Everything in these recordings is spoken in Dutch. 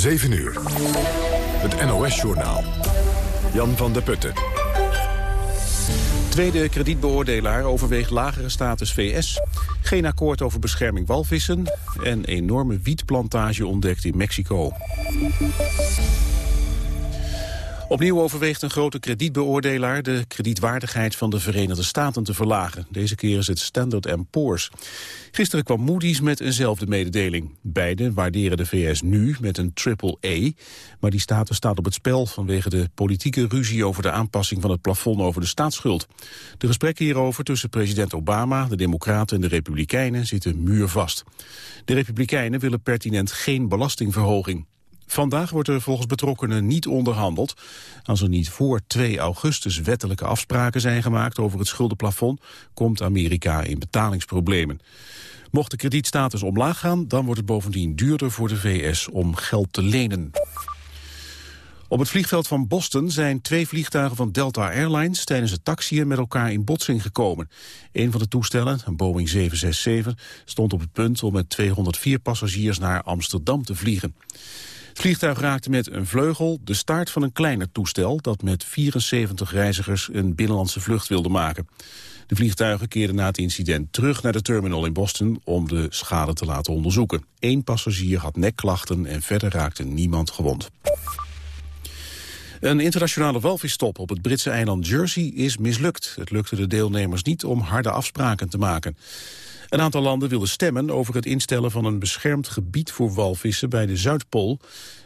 7 uur. Het NOS-journaal. Jan van der Putten. Tweede kredietbeoordelaar overweegt lagere status VS. Geen akkoord over bescherming walvissen. En enorme wietplantage ontdekt in Mexico. Opnieuw overweegt een grote kredietbeoordelaar de kredietwaardigheid van de Verenigde Staten te verlagen. Deze keer is het Standard Poor's. Gisteren kwam Moody's met eenzelfde mededeling. Beide waarderen de VS nu met een triple A, maar die status staat op het spel vanwege de politieke ruzie over de aanpassing van het plafond over de staatsschuld. De gesprekken hierover tussen president Obama, de Democraten en de Republikeinen zitten muurvast. De Republikeinen willen pertinent geen belastingverhoging. Vandaag wordt er volgens betrokkenen niet onderhandeld. Als er niet voor 2 augustus wettelijke afspraken zijn gemaakt over het schuldenplafond, komt Amerika in betalingsproblemen. Mocht de kredietstatus omlaag gaan, dan wordt het bovendien duurder voor de VS om geld te lenen. Op het vliegveld van Boston zijn twee vliegtuigen van Delta Airlines tijdens het taxiën met elkaar in botsing gekomen. Een van de toestellen, een Boeing 767, stond op het punt om met 204 passagiers naar Amsterdam te vliegen. Vliegtuig raakte met een vleugel de staart van een kleiner toestel... dat met 74 reizigers een binnenlandse vlucht wilde maken. De vliegtuigen keerden na het incident terug naar de terminal in Boston... om de schade te laten onderzoeken. Eén passagier had nekklachten en verder raakte niemand gewond. Een internationale walvisstop op het Britse eiland Jersey is mislukt. Het lukte de deelnemers niet om harde afspraken te maken. Een aantal landen wilden stemmen over het instellen van een beschermd gebied voor walvissen bij de Zuidpool.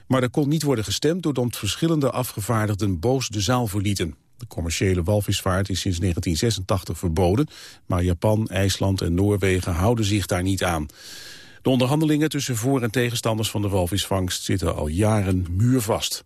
Maar er kon niet worden gestemd doordat verschillende afgevaardigden boos de zaal verlieten. De commerciële walvisvaart is sinds 1986 verboden, maar Japan, IJsland en Noorwegen houden zich daar niet aan. De onderhandelingen tussen voor- en tegenstanders van de walvisvangst zitten al jaren muurvast.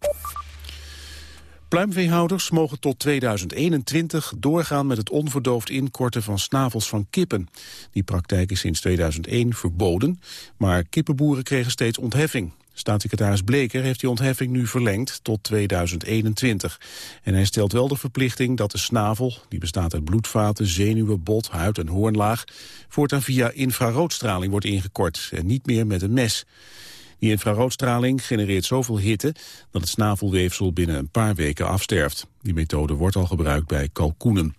Pluimveehouders mogen tot 2021 doorgaan met het onverdoofd inkorten van snavels van kippen. Die praktijk is sinds 2001 verboden, maar kippenboeren kregen steeds ontheffing. Staatssecretaris Bleker heeft die ontheffing nu verlengd tot 2021. En hij stelt wel de verplichting dat de snavel, die bestaat uit bloedvaten, zenuwen, bot, huid en hoornlaag, voortaan via infraroodstraling wordt ingekort en niet meer met een mes. Die infraroodstraling genereert zoveel hitte dat het snavelweefsel binnen een paar weken afsterft. Die methode wordt al gebruikt bij kalkoenen.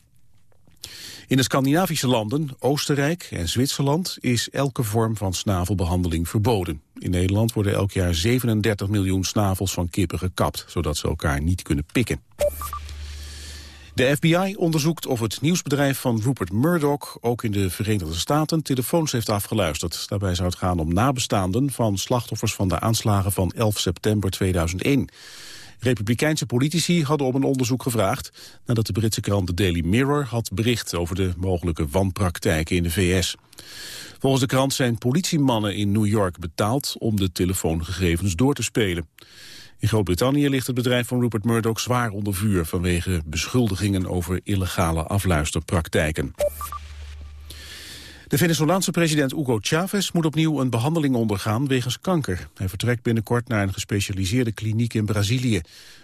In de Scandinavische landen, Oostenrijk en Zwitserland is elke vorm van snavelbehandeling verboden. In Nederland worden elk jaar 37 miljoen snavels van kippen gekapt, zodat ze elkaar niet kunnen pikken. De FBI onderzoekt of het nieuwsbedrijf van Rupert Murdoch ook in de Verenigde Staten telefoons heeft afgeluisterd. Daarbij zou het gaan om nabestaanden van slachtoffers van de aanslagen van 11 september 2001. Republikeinse politici hadden om een onderzoek gevraagd nadat de Britse krant The Daily Mirror had bericht over de mogelijke wanpraktijken in de VS. Volgens de krant zijn politiemannen in New York betaald om de telefoongegevens door te spelen. In Groot-Brittannië ligt het bedrijf van Rupert Murdoch zwaar onder vuur vanwege beschuldigingen over illegale afluisterpraktijken. De Venezolaanse president Hugo Chavez moet opnieuw een behandeling ondergaan wegens kanker. Hij vertrekt binnenkort naar een gespecialiseerde kliniek in Brazilië.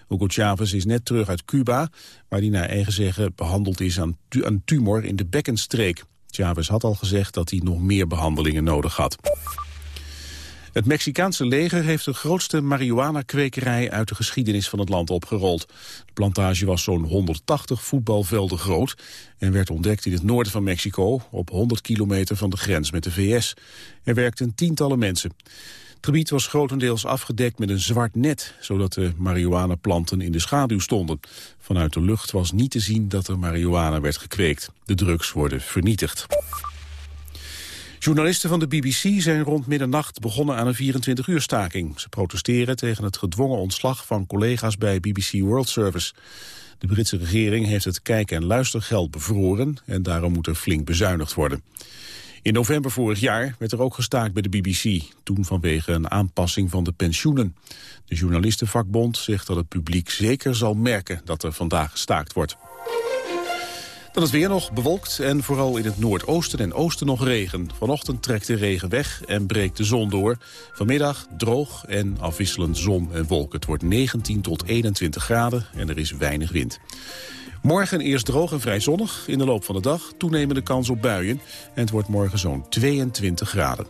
Hugo Chavez is net terug uit Cuba, waar hij naar eigen zeggen behandeld is aan een tumor in de bekkenstreek. Chavez had al gezegd dat hij nog meer behandelingen nodig had. Het Mexicaanse leger heeft de grootste marihuana-kwekerij uit de geschiedenis van het land opgerold. De plantage was zo'n 180 voetbalvelden groot en werd ontdekt in het noorden van Mexico, op 100 kilometer van de grens met de VS. Er werkten tientallen mensen. Het gebied was grotendeels afgedekt met een zwart net, zodat de marihuana-planten in de schaduw stonden. Vanuit de lucht was niet te zien dat er marihuana werd gekweekt. De drugs worden vernietigd. Journalisten van de BBC zijn rond middernacht begonnen aan een 24-uur staking. Ze protesteren tegen het gedwongen ontslag van collega's bij BBC World Service. De Britse regering heeft het kijk- en luistergeld bevroren en daarom moet er flink bezuinigd worden. In november vorig jaar werd er ook gestaakt bij de BBC, toen vanwege een aanpassing van de pensioenen. De journalistenvakbond zegt dat het publiek zeker zal merken dat er vandaag gestaakt wordt. Dan is weer nog bewolkt en vooral in het noordoosten en oosten nog regen. Vanochtend trekt de regen weg en breekt de zon door. Vanmiddag droog en afwisselend zon en wolken. Het wordt 19 tot 21 graden en er is weinig wind. Morgen eerst droog en vrij zonnig. In de loop van de dag toenemende kans op buien. En het wordt morgen zo'n 22 graden.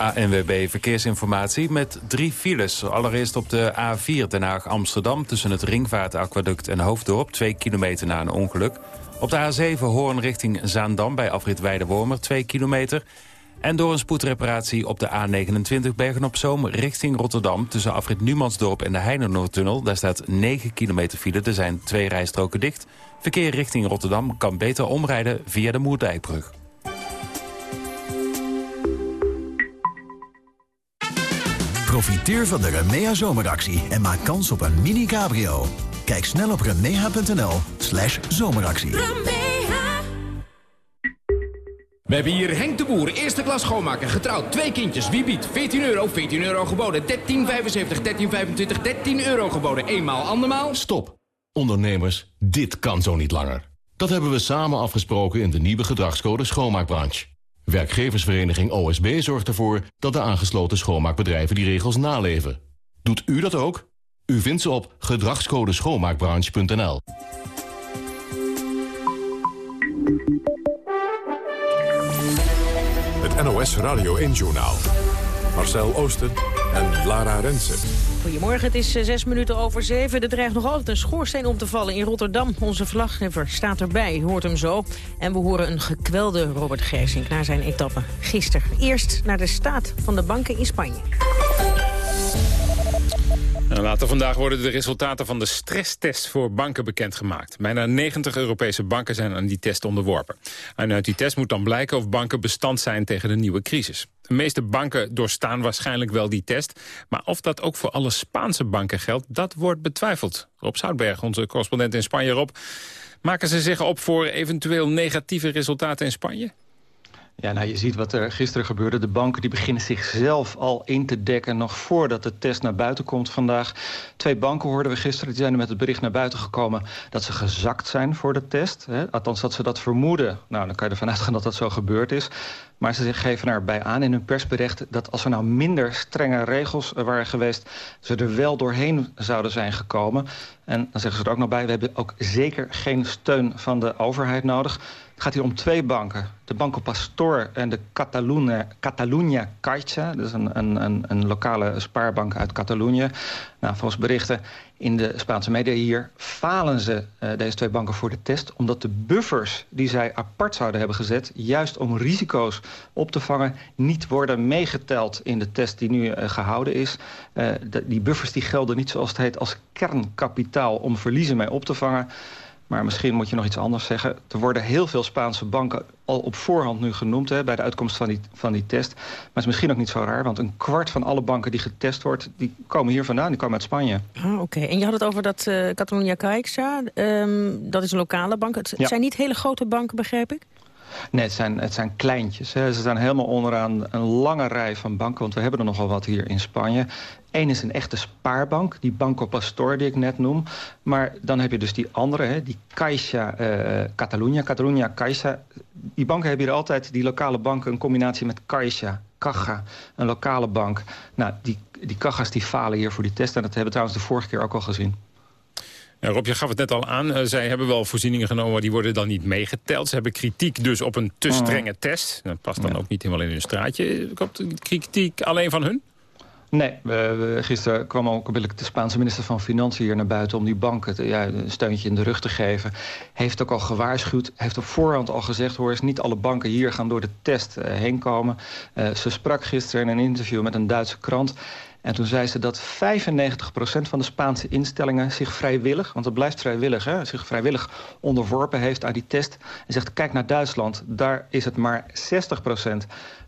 ANWB Verkeersinformatie met drie files. Allereerst op de A4 Den Haag-Amsterdam... tussen het Ringvaartaquaduct en Hoofddorp... twee kilometer na een ongeluk. Op de A7 Hoorn richting Zaandam bij afrit Weidewormer... twee kilometer. En door een spoedreparatie op de A29 Bergen-op-Zoom richting Rotterdam... tussen afrit Numansdorp en de Heinenoordtunnel. Daar staat 9 kilometer file. Er zijn twee rijstroken dicht. Verkeer richting Rotterdam kan beter omrijden via de Moerdijkbrug. Profiteer van de Remea zomeractie en maak kans op een mini-cabrio. Kijk snel op remea.nl slash zomeractie. We hebben hier Henk de Boer, eerste klas schoonmaker, getrouwd, twee kindjes. Wie biedt? 14 euro, 14 euro geboden, 13,75, 13,25, 13 euro geboden. Eenmaal, andermaal. Stop. Ondernemers, dit kan zo niet langer. Dat hebben we samen afgesproken in de nieuwe gedragscode schoonmaakbranche. Werkgeversvereniging OSB zorgt ervoor dat de aangesloten schoonmaakbedrijven die regels naleven. Doet u dat ook? U vindt ze op gedragscodeschoonmaakbranche.nl. Het NOS Radio 1-journaal. Marcel Oosten en Lara Rensen. Goedemorgen, het is eh, zes minuten over zeven. Er dreigt nog altijd een schoorsteen om te vallen in Rotterdam. Onze verslaggever staat erbij, hoort hem zo. En we horen een gekwelde Robert Gersink naar zijn etappe gisteren. Eerst naar de staat van de banken in Spanje. Nou, later vandaag worden de resultaten van de stresstest voor banken bekendgemaakt. Bijna 90 Europese banken zijn aan die test onderworpen. En uit die test moet dan blijken of banken bestand zijn tegen de nieuwe crisis. De meeste banken doorstaan waarschijnlijk wel die test. Maar of dat ook voor alle Spaanse banken geldt, dat wordt betwijfeld. Rob Zoutberg, onze correspondent in Spanje, Rob. Maken ze zich op voor eventueel negatieve resultaten in Spanje? Ja, nou, je ziet wat er gisteren gebeurde. De banken die beginnen zichzelf al in te dekken... nog voordat de test naar buiten komt vandaag. Twee banken hoorden we gisteren. Die zijn met het bericht naar buiten gekomen... dat ze gezakt zijn voor de test. Hè? Althans, dat ze dat vermoeden. Nou, dan kan je ervan uitgaan dat dat zo gebeurd is. Maar ze geven erbij aan in hun persbericht... dat als er nou minder strenge regels waren geweest... ze er wel doorheen zouden zijn gekomen. En dan zeggen ze er ook nog bij... we hebben ook zeker geen steun van de overheid nodig. Gaat hier om twee banken. De Banco Pastor en de Catalunya, Catalunya Caixa. Dat is een, een, een, lokale spaarbank uit Catalonië. Nou, volgens berichten in de Spaanse media hier... falen ze, uh, deze twee banken, voor de test... omdat de buffers die zij apart zouden hebben gezet... juist om risico's op te vangen... niet worden meegeteld in de test die nu uh, gehouden is. De, die buffers die gelden niet, zoals het heet, als kernkapitaal... om verliezen mee op te vangen... Maar misschien moet je nog iets anders zeggen. Er worden heel veel Spaanse banken al op voorhand nu genoemd... Hè, bij de uitkomst van die, van die test. Maar het is misschien ook niet zo raar... want een kwart van alle banken die getest wordt... die komen hier vandaan, die komen uit Spanje. Ah, Oké, en je had het over dat uh, Catalunya Caixa. Um, dat is een lokale bank. Het ja. zijn niet hele grote banken, begrijp ik? Nee, het zijn, het zijn kleintjes. Hè. Ze staan helemaal onderaan een lange rij van banken... want we hebben er nogal wat hier in Spanje. Eén is een echte spaarbank, die Banco Pastor die ik net noem. Maar dan heb je dus die andere, hè, die Caixa uh, Catalunya, Catalunya Caixa. Die banken hebben hier altijd, die lokale banken, een combinatie met Caixa, Caja, een lokale bank. Nou, die, die Cajas die falen hier voor die test. En dat hebben we trouwens de vorige keer ook al gezien. Rob, je gaf het net al aan. Uh, zij hebben wel voorzieningen genomen, maar die worden dan niet meegeteld. Ze hebben kritiek dus op een te strenge test. Dat past dan ja. ook niet helemaal in hun straatje. Komt kritiek alleen van hun? Nee, uh, gisteren kwam ook de Spaanse minister van Financiën hier naar buiten... om die banken te, ja, een steuntje in de rug te geven. Heeft ook al gewaarschuwd, heeft op voorhand al gezegd... hoor eens, niet alle banken hier gaan door de test uh, heen komen. Uh, ze sprak gisteren in een interview met een Duitse krant... En toen zei ze dat 95% van de Spaanse instellingen zich vrijwillig... want het blijft vrijwillig, hè, zich vrijwillig onderworpen heeft aan die test. En zegt, kijk naar Duitsland, daar is het maar 60%.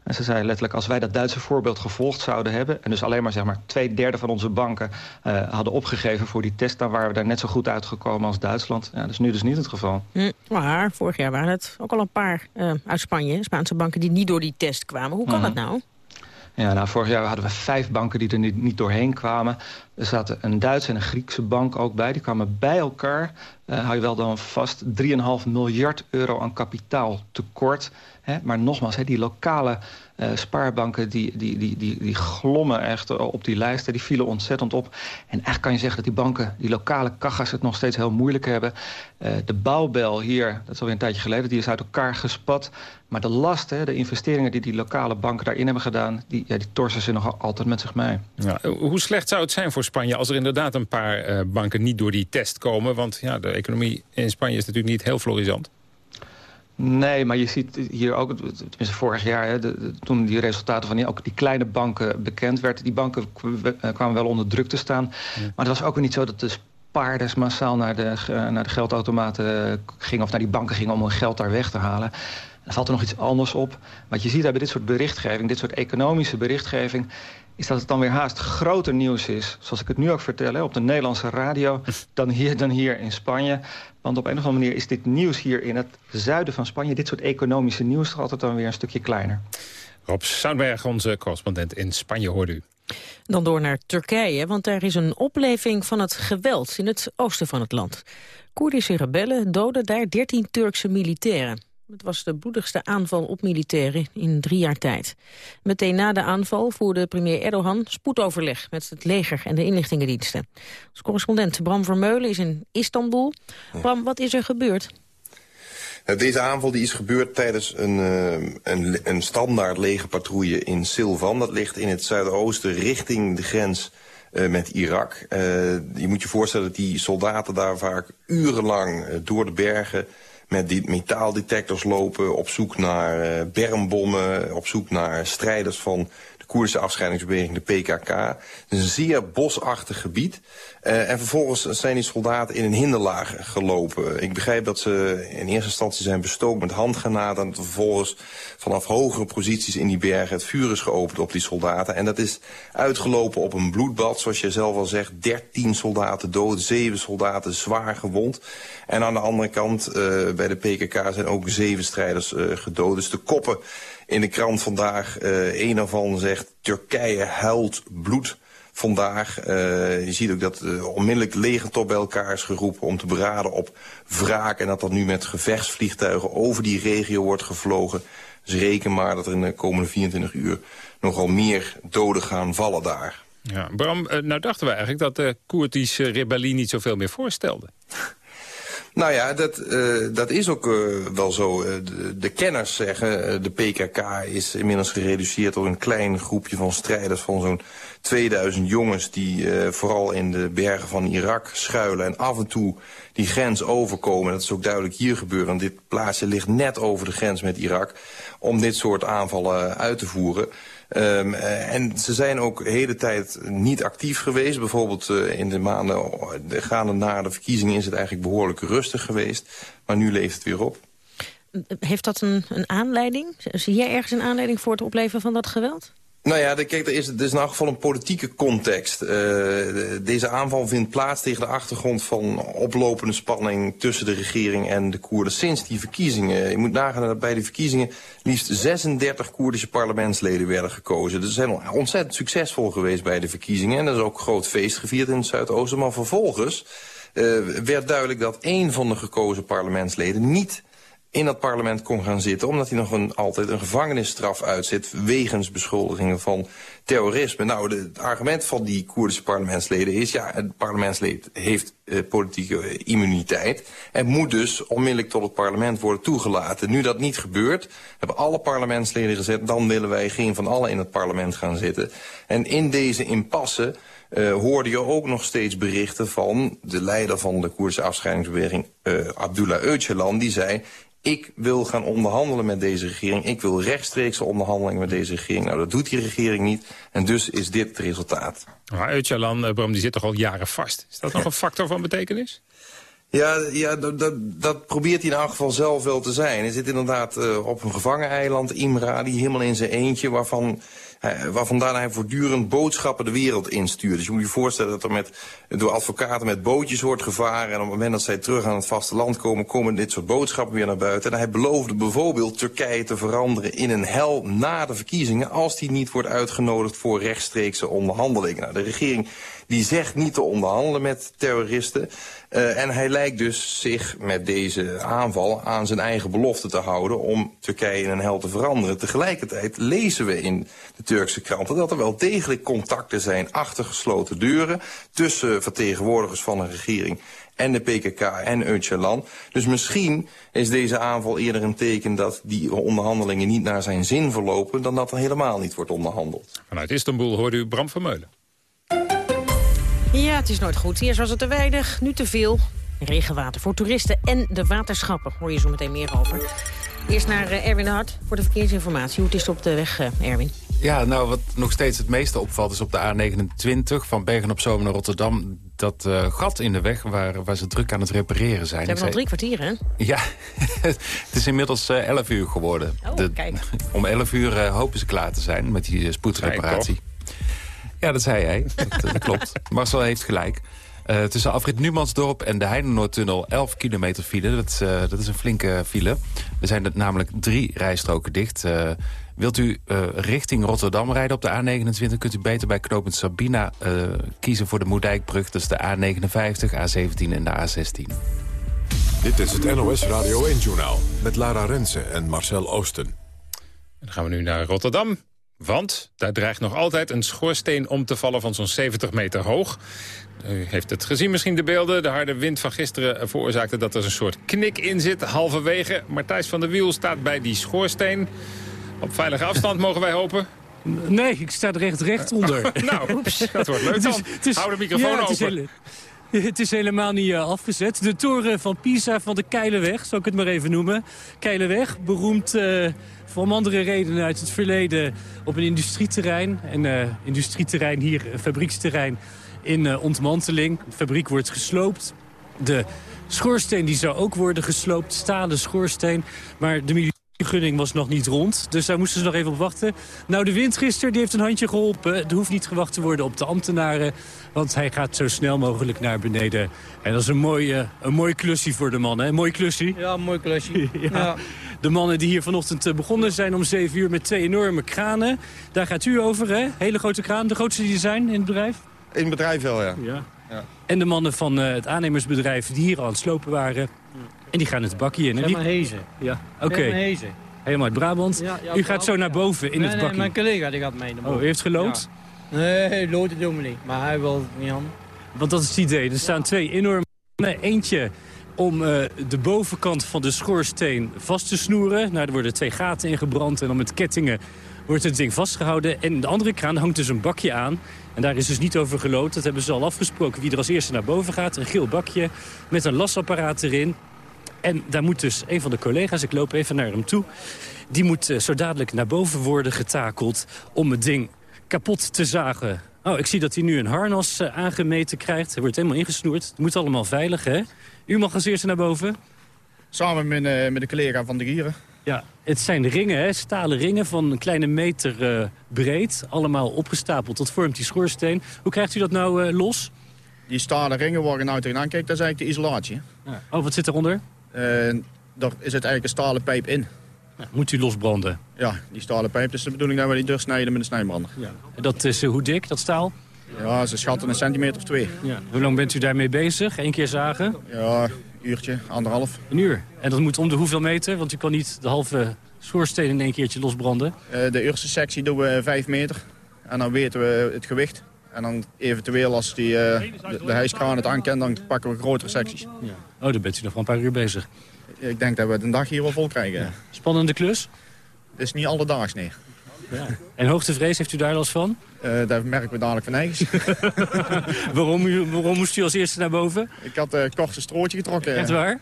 En ze zei letterlijk, als wij dat Duitse voorbeeld gevolgd zouden hebben... en dus alleen maar, zeg maar twee derde van onze banken uh, hadden opgegeven voor die test... dan waren we daar net zo goed uitgekomen als Duitsland. Ja, dat is nu dus niet het geval. Hm, maar vorig jaar waren het ook al een paar uh, uit Spanje, Spaanse banken... die niet door die test kwamen. Hoe kan mm -hmm. dat nou? Ja, nou, vorig jaar hadden we vijf banken die er niet, niet doorheen kwamen. Er zaten een Duitse en een Griekse bank ook bij. Die kwamen bij elkaar, uh, hou je wel dan vast... 3,5 miljard euro aan kapitaal tekort. Hè? Maar nogmaals, hè, die lokale uh, spaarbanken die, die, die, die, die glommen echt op die lijsten. Die vielen ontzettend op. En eigenlijk kan je zeggen dat die banken, die lokale kachas... het nog steeds heel moeilijk hebben. De bouwbel hier, dat is alweer een tijdje geleden... die is uit elkaar gespat. Maar de lasten, de investeringen die die lokale banken daarin hebben gedaan... die, ja, die torsen ze nog altijd met zich mee. Ja, hoe slecht zou het zijn voor Spanje als er inderdaad een paar uh, banken niet door die test komen? Want ja, de economie in Spanje is natuurlijk niet heel florissant. Nee, maar je ziet hier ook, tenminste vorig jaar... Hè, de, de, toen die resultaten van die, ook die kleine banken bekend werden... die banken kwamen wel onder druk te staan. Ja. Maar het was ook weer niet zo dat de spaarders massaal naar de, naar de geldautomaten gingen... of naar die banken gingen om hun geld daar weg te halen. Dan valt er nog iets anders op. Wat je ziet bij dit soort berichtgeving, dit soort economische berichtgeving... is dat het dan weer haast groter nieuws is, zoals ik het nu ook vertel... Hè, op de Nederlandse radio, dan hier, dan hier in Spanje. Want op een of andere manier is dit nieuws hier in het zuiden van Spanje... dit soort economische nieuws toch altijd dan weer een stukje kleiner. Rob Soundberg, onze correspondent in Spanje, hoorde u. Dan door naar Turkije, want daar is een opleving van het geweld in het oosten van het land. Koerdische rebellen doden daar 13 Turkse militairen. Het was de bloedigste aanval op militairen in drie jaar tijd. Meteen na de aanval voerde premier Erdogan spoedoverleg met het leger en de inlichtingendiensten. Als correspondent Bram Vermeulen is in Istanbul. Bram, wat is er gebeurd? Deze aanval die is gebeurd tijdens een, een, een standaard legerpatrouille in Silvan. Dat ligt in het zuidoosten richting de grens uh, met Irak. Uh, je moet je voorstellen dat die soldaten daar vaak urenlang uh, door de bergen met die metaaldetectors lopen... op zoek naar uh, bermbommen, op zoek naar strijders van Koerdische afscheidingsbeweging, de PKK. Een zeer bosachtig gebied. Uh, en vervolgens zijn die soldaten in een hinderlaag gelopen. Ik begrijp dat ze in eerste instantie zijn bestookt met handgranaten... en vervolgens vanaf hogere posities in die bergen het vuur is geopend op die soldaten. En dat is uitgelopen op een bloedbad, zoals je zelf al zegt. 13 soldaten dood, 7 soldaten zwaar gewond. En aan de andere kant, uh, bij de PKK zijn ook zeven strijders uh, gedood. Dus de koppen in de krant vandaag, uh, een ervan zegt... Turkije huilt bloed vandaag. Uh, je ziet ook dat uh, onmiddellijk de legertop bij elkaar is geroepen... om te beraden op wraak. En dat dat nu met gevechtsvliegtuigen over die regio wordt gevlogen. Dus reken maar dat er in de komende 24 uur nogal meer doden gaan vallen daar. Ja, Bram, nou dachten we eigenlijk dat de Koerdische rebellie niet zoveel meer voorstelde. Nou ja, dat, uh, dat is ook uh, wel zo. De, de, kenners zeggen, de PKK is inmiddels gereduceerd tot een klein groepje van strijders van zo'n 2000 jongens die vooral in de bergen van Irak schuilen en af en toe die grens overkomen. Dat is ook duidelijk hier gebeurd, want dit plaatsje ligt net over de grens met Irak om dit soort aanvallen uit te voeren. Um, uh, en ze zijn ook de hele tijd niet actief geweest. Bijvoorbeeld uh, in de maanden de gaande na de verkiezingen is het eigenlijk behoorlijk rustig geweest. Maar nu leeft het weer op. Heeft dat een, een aanleiding? Zie jij ergens een aanleiding voor het opleven van dat geweld? Nou ja, kijk, er is, er is in elk geval een politieke context. Uh, deze aanval vindt plaats tegen de achtergrond van oplopende spanning tussen de regering en de Koerden sinds die verkiezingen. Je moet nagaan dat bij de verkiezingen liefst 36 Koerdische parlementsleden werden gekozen. Dus ze zijn ontzettend succesvol geweest bij de verkiezingen. En er is ook een groot feest gevierd in het Zuidoosten. Maar vervolgens uh, werd duidelijk dat één van de gekozen parlementsleden niet in dat parlement kon gaan zitten... omdat hij nog een, altijd een gevangenisstraf uitzit... wegens beschuldigingen van terrorisme. Nou, het argument van die Koerdische parlementsleden is... ja, het parlementslid heeft uh, politieke immuniteit... en moet dus onmiddellijk tot het parlement worden toegelaten. Nu dat niet gebeurt, hebben alle parlementsleden gezegd... dan willen wij geen van allen in het parlement gaan zitten. En in deze impasse... Uh, hoorde je ook nog steeds berichten van de leider van de Koerdische afscheidingsbeweging, Abdullah Öcalan, die zei, ik wil gaan onderhandelen met deze regering. Ik wil rechtstreekse onderhandelingen met deze regering. Nou, dat doet die regering niet. En dus is dit het resultaat. Maar Öcalan, Bram, die zit toch al jaren vast. Is dat nog een factor van betekenis? Ja, ja dat, dat, dat, probeert hij in elk geval zelf wel te zijn. Hij zit inderdaad uh, op een gevangeneiland, Imra, die helemaal in zijn eentje... waarvan Hij, waar hij voortdurend boodschappen de wereld instuurt. Dus je moet je voorstellen dat er met, door advocaten met bootjes wordt gevaren... en op het moment dat zij terug aan het vasteland komen... komen dit soort boodschappen weer naar buiten. En hij beloofde bijvoorbeeld Turkije te veranderen in een hel na de verkiezingen... als die niet wordt uitgenodigd voor rechtstreekse onderhandelingen. Nou, de regering die zegt niet te onderhandelen met terroristen. Uh, en hij lijkt dus zich met deze aanval aan zijn eigen belofte te houden... om Turkije in een hel te veranderen. Tegelijkertijd lezen we in de Turkse kranten dat er wel degelijk contacten zijn... achter gesloten deuren tussen vertegenwoordigers van een regering en de PKK en Öcalan. Dus misschien is deze aanval eerder een teken dat die onderhandelingen niet naar zijn zin verlopen... dan dat er helemaal niet wordt onderhandeld. Vanuit Istanbul hoorde u Bram Vermeulen. Ja, het is nooit goed. Eerst was het te weinig, nu te veel. Regenwater voor toeristen en de waterschappen. Hoor je zo meteen meer over. Eerst naar uh, Erwin Hart voor de verkeersinformatie. Hoe het is op de weg, uh, Erwin? Ja, nou, wat nog steeds het meeste opvalt is op de A29 van Bergen op Zoom naar Rotterdam. Dat uh, gat in de weg waar, waar ze druk aan het repareren zijn. Ze hebben al drie kwartier, hè? Ja, het is inmiddels uh, 11 uur geworden. Oh, de, kijk. Om 11 uur uh, hopen ze klaar te zijn met die spoedreparatie. Ja, dat zei hij. dat, dat klopt. Marcel heeft gelijk. Uh, tussen afrit Numansdorp en de Heinenoordtunnel 11 kilometer file. Dat, uh, dat is een flinke file. Er zijn namelijk drie rijstroken dicht. Uh, wilt u richting Rotterdam rijden op de A29... kunt u beter bij knooppunt Sabina kiezen voor de Moerdijkbrug. Dat is de A59, A17 en de A16. Dit is het NOS Radio 1-journaal met Lara Rensen en Marcel Oosten. En dan gaan we nu naar Rotterdam. Want daar dreigt nog altijd een schoorsteen om te vallen van zo'n 70 meter hoog. U heeft het gezien misschien de beelden. De harde wind van gisteren veroorzaakte dat er een soort knik in zit. Halverwege. Martijs van der Wiel staat bij die schoorsteen. Op veilige afstand mogen wij hopen. Nee, ik sta er recht recht onder. nou, dat wordt leuk dan. Het is, Hou de microfoon ja, open. Het is helemaal niet uh, afgezet. De toren van Pisa van de Keilenweg, zal ik het maar even noemen. Keilenweg, beroemd uh, voor andere redenen uit het verleden op een industrieterrein. Een uh, industrieterrein hier, een fabrieksterrein in ontmanteling. De fabriek wordt gesloopt. De schoorsteen die zou ook worden gesloopt, stalen schoorsteen. Maar de gunning was nog niet rond, dus daar moesten ze nog even op wachten. Nou, de wind gisteren die heeft een handje geholpen. Er hoeft niet gewacht te worden op de ambtenaren, want hij gaat zo snel mogelijk naar beneden. En dat is een mooi, een mooi klusje voor de mannen, een mooi klusje. Ja, een mooi klusje. ja. ja. De mannen die hier vanochtend eh, begonnen zijn om 7 uur met twee enorme kranen. Daar gaat u over, hè? Hele grote kraan, de grootste die er zijn in het bedrijf? In het bedrijf wel, ja. ja. ja. En de mannen van uh, het aannemersbedrijf die hier al aan het slopen waren. En die gaan het bakje in. Helemaal hezen. Ja, oké. Okay. Helemaal uit Brabant. Ja, ja, u gaat zo naar boven in nee, het bakje. Nee, mijn collega die gaat mee. Oh, u heeft gelood? Ja. Nee, loten doen we niet. Maar hij wil niet aan. Want dat is het idee. Er staan twee enorme... Eentje om uh, de bovenkant van de schoorsteen vast te snoeren. Nou, er worden twee gaten ingebrand en dan met kettingen wordt het ding vastgehouden. En de andere kraan hangt dus een bakje aan. En daar is dus niet over gelood. Dat hebben ze al afgesproken wie er als eerste naar boven gaat. Een geel bakje met een lasapparaat erin. En daar moet dus een van de collega's, ik loop even naar hem toe... die moet uh, zo dadelijk naar boven worden getakeld om het ding kapot te zagen. Oh, ik zie dat hij nu een harnas uh, aangemeten krijgt. Hij wordt helemaal ingesnoerd. Het moet allemaal veilig, hè? U mag als eerste naar boven. Samen met, uh, met een collega van de Gieren. Ja, het zijn ringen, hè? stalen ringen van een kleine meter uh, breed. Allemaal opgestapeld, dat vormt die schoorsteen. Hoe krijgt u dat nou uh, los? Die stalen ringen waar je nou tegenaan kijkt, dat is eigenlijk de isolatie. Ja. Oh, wat zit eronder? daar is het eigenlijk een stalen pijp in. Ja, moet u losbranden? Ja, die stalen pijp. Dus de bedoeling dat we die doorsnijden met een snijbrander. Ja. En dat is hoe dik, dat staal? Ja, ze schatten een centimeter of twee. Ja. Hoe lang bent u daarmee bezig? Eén keer zagen? Ja, een uurtje, anderhalf. Een uur? En dat moet om de hoeveel meter? Want u kan niet de halve schoorsteen in één keertje losbranden. Uh, de eerste sectie doen we vijf meter. En dan weten we het gewicht. En dan eventueel als die, de, de hijskraan het aankent, dan pakken we grotere secties. Ja. Oh, dan bent u nog wel een paar uur bezig. Ik denk dat we het een dag hier wel vol krijgen. Ja. Spannende klus? Het is niet alledaags, nee. Ja. En hoogtevrees, heeft u daar last van? Uh, daar merken we dadelijk van eigen. waarom, u, waarom moest u als eerste naar boven? Ik had een uh, kortste strootje getrokken. Echt waar?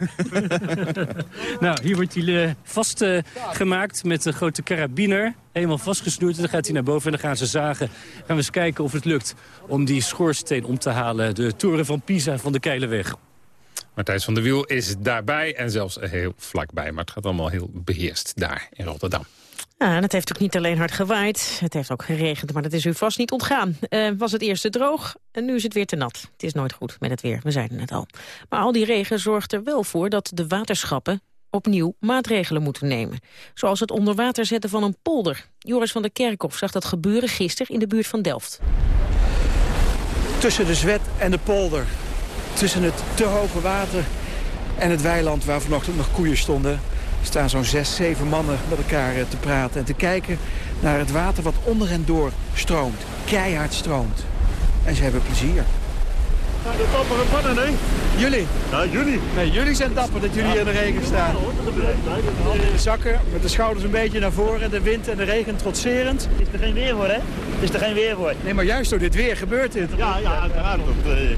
nou, hier wordt hij uh, vastgemaakt met een grote karabiner. Helemaal vastgesnoerd. Dan gaat hij naar boven en dan gaan ze zagen. Gaan we eens kijken of het lukt om die schoorsteen om te halen. De toren van Pisa van de Keilenweg. Martijs van der Wiel is daarbij en zelfs heel vlakbij. Maar het gaat allemaal heel beheerst daar in Rotterdam. Ja, en het heeft ook niet alleen hard gewaaid. Het heeft ook geregend, maar dat is u vast niet ontgaan. Eh, was het eerst te droog en nu is het weer te nat. Het is nooit goed met het weer, we zeiden het al. Maar al die regen zorgt er wel voor dat de waterschappen opnieuw maatregelen moeten nemen. Zoals het onder water zetten van een polder. Joris van der Kerkhof zag dat gebeuren gisteren in de buurt van Delft. Tussen de Zwet en de polder. Tussen het te hoge water en het weiland waar vanochtend nog koeien stonden... staan zo'n zes, zeven mannen met elkaar eh, te praten en te kijken naar het water wat onder hen door stroomt. Keihard stroomt. En ze hebben plezier. Nou, de dappere mannen, hè? Jullie? Ja, jullie. Nee, jullie zijn dapper dat jullie in de regen staan. De zakken, met de schouders een beetje naar voren. De wind en de regen trotserend. Is er geen weer voor, hè? Is er geen weer voor. Nee, maar juist door dit weer gebeurt dit. Ja, ja, uiteraard. Dat. Ja,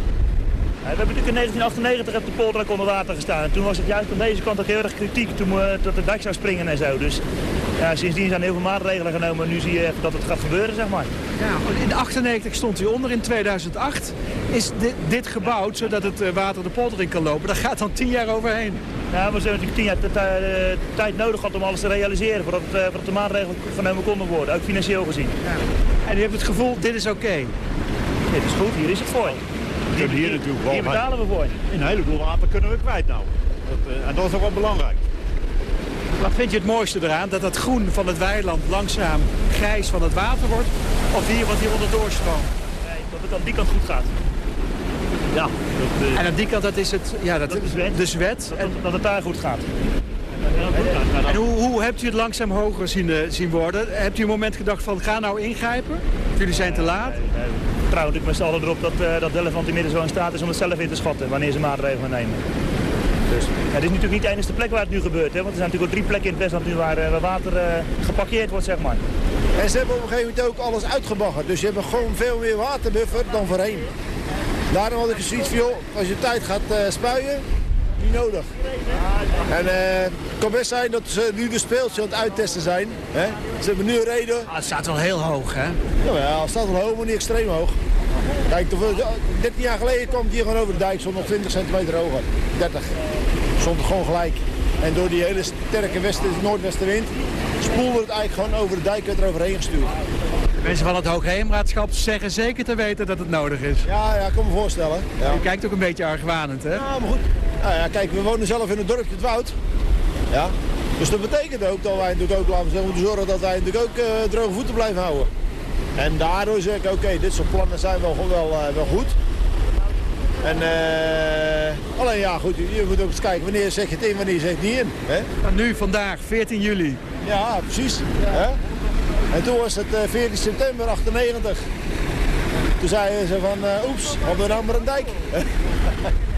we hebben natuurlijk in 1998 op de polder ook onder water gestaan. En toen was het juist aan deze kant ook heel erg kritiek toen uh, dat de dak zou springen en zo. Dus ja, sindsdien zijn heel veel maatregelen genomen. Nu zie je dat het gaat gebeuren, zeg maar. Ja, in 98 stond hij onder. In 2008 is dit, dit gebouwd zodat het uh, water de polder in kan lopen. Daar gaat dan tien jaar overheen. Ja, ze hebben natuurlijk tien jaar de tijd nodig gehad om alles te realiseren. Voordat, het, voordat de maatregelen genomen konden worden, ook financieel gezien. Ja. En u hebt het gevoel, dit is oké? Okay. Dit is goed, hier is het voor. Hier, hier, natuurlijk wel, hier betalen we voor. Een heleboel water kunnen we kwijt nou. Dat, uh, en dat is ook wel belangrijk. Wat vind je het mooiste eraan? Dat het groen van het weiland langzaam grijs van het water wordt? Of hier wat hier onderdoor stroomt? Nee, dat het aan die kant goed gaat. Ja. Dat, uh... En aan die kant, dat is het, ja, dat, dat is wet. de zwet. Dat, en... dat het daar goed gaat. En, en hoe, hoe, hebt u het langzaam hoger zien, uh, zien worden? Hebt u een moment gedacht van ga nou ingrijpen? Jullie zijn te laat? Nee, nee. Vertrouwen natuurlijk met z'n allen erop dat, uh, dat inmiddels wel in staat is om het zelf in te schatten wanneer ze maatregelen nemen. Dus, ja, dit is natuurlijk niet de enige plek waar het nu gebeurt. Hè? Want er zijn natuurlijk ook drie plekken in het Westland nu waar, waar water uh, geparkeerd wordt, zeg maar. En ze hebben op een gegeven moment ook alles uitgebaggerd. Dus je hebt gewoon veel meer waterbuffer dan voorheen. Daarom had ik zoiets van, joh, als je tijd gaat spuien, niet nodig. En het kan best zijn dat ze nu de speeltje aan het uittesten zijn. Hè? Ze hebben nu een reden. Ah, het staat wel heel hoog, hè? Ja, ja het staat wel hoog, maar niet extreem hoog. Kijk, 13 jaar geleden kwam het hier gewoon over de dijk, stond nog 20 centimeter hoger. 30. Stond het gewoon gelijk. En door die hele sterke westen, noordwestenwind spoelde het eigenlijk gewoon over de dijk en eroverheen gestuurd. Mensen van het Hoogheemraadschap zeggen zeker te weten dat het nodig is. Ja, ja, ik kan me voorstellen. Ja. U kijkt ook een beetje argwanend, hè? Ja, maar goed. Nou ja, kijk, we wonen zelf in een dorpje, het Woud. Ja. Dus dat betekent ook dat wij natuurlijk ook, laten zeggen, moeten zorgen dat wij natuurlijk ook uh, droge voeten blijven houden. En daardoor zeg ik, oké, okay, dit soort plannen zijn wel, wel, uh, wel goed. En uh, alleen ja, goed, je moet ook eens kijken wanneer zeg je het in, wanneer zeg je het niet in. Hè? Maar nu, vandaag, 14 juli. Ja, precies. Ja. Hè? En toen was het uh, 14 september 98. Toen zeiden ze van, oeps, hadden we dan maar een dijk.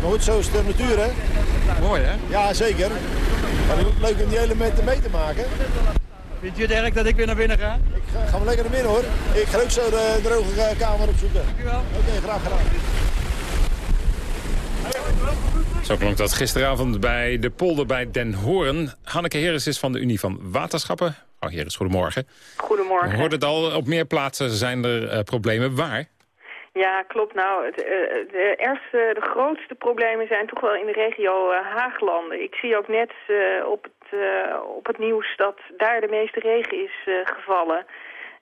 maar goed, zo is de natuur, hè. Mooi, hè? Ja, zeker. Maar het is leuk om die elementen mee te maken. Vindt u het erg dat ik weer naar binnen ga? Ik ga, ga wel lekker naar binnen hoor. Ik ga ook zo de droge kamer opzoeken. Dank u wel. Oké, okay, graag gedaan. Zo klonk dat gisteravond bij de polder bij Den Hoorn. Hanneke Heres is van de Unie van Waterschappen. Oh, Heres, goedemorgen. Goedemorgen. We hoorden het al, op meer plaatsen zijn er uh, problemen. Waar? Ja, klopt. Nou, het, uh, de, eerste, de grootste problemen zijn toch wel in de regio uh, Haaglanden. Ik zie ook net op het uh, op het nieuws dat daar de meeste regen is uh, gevallen.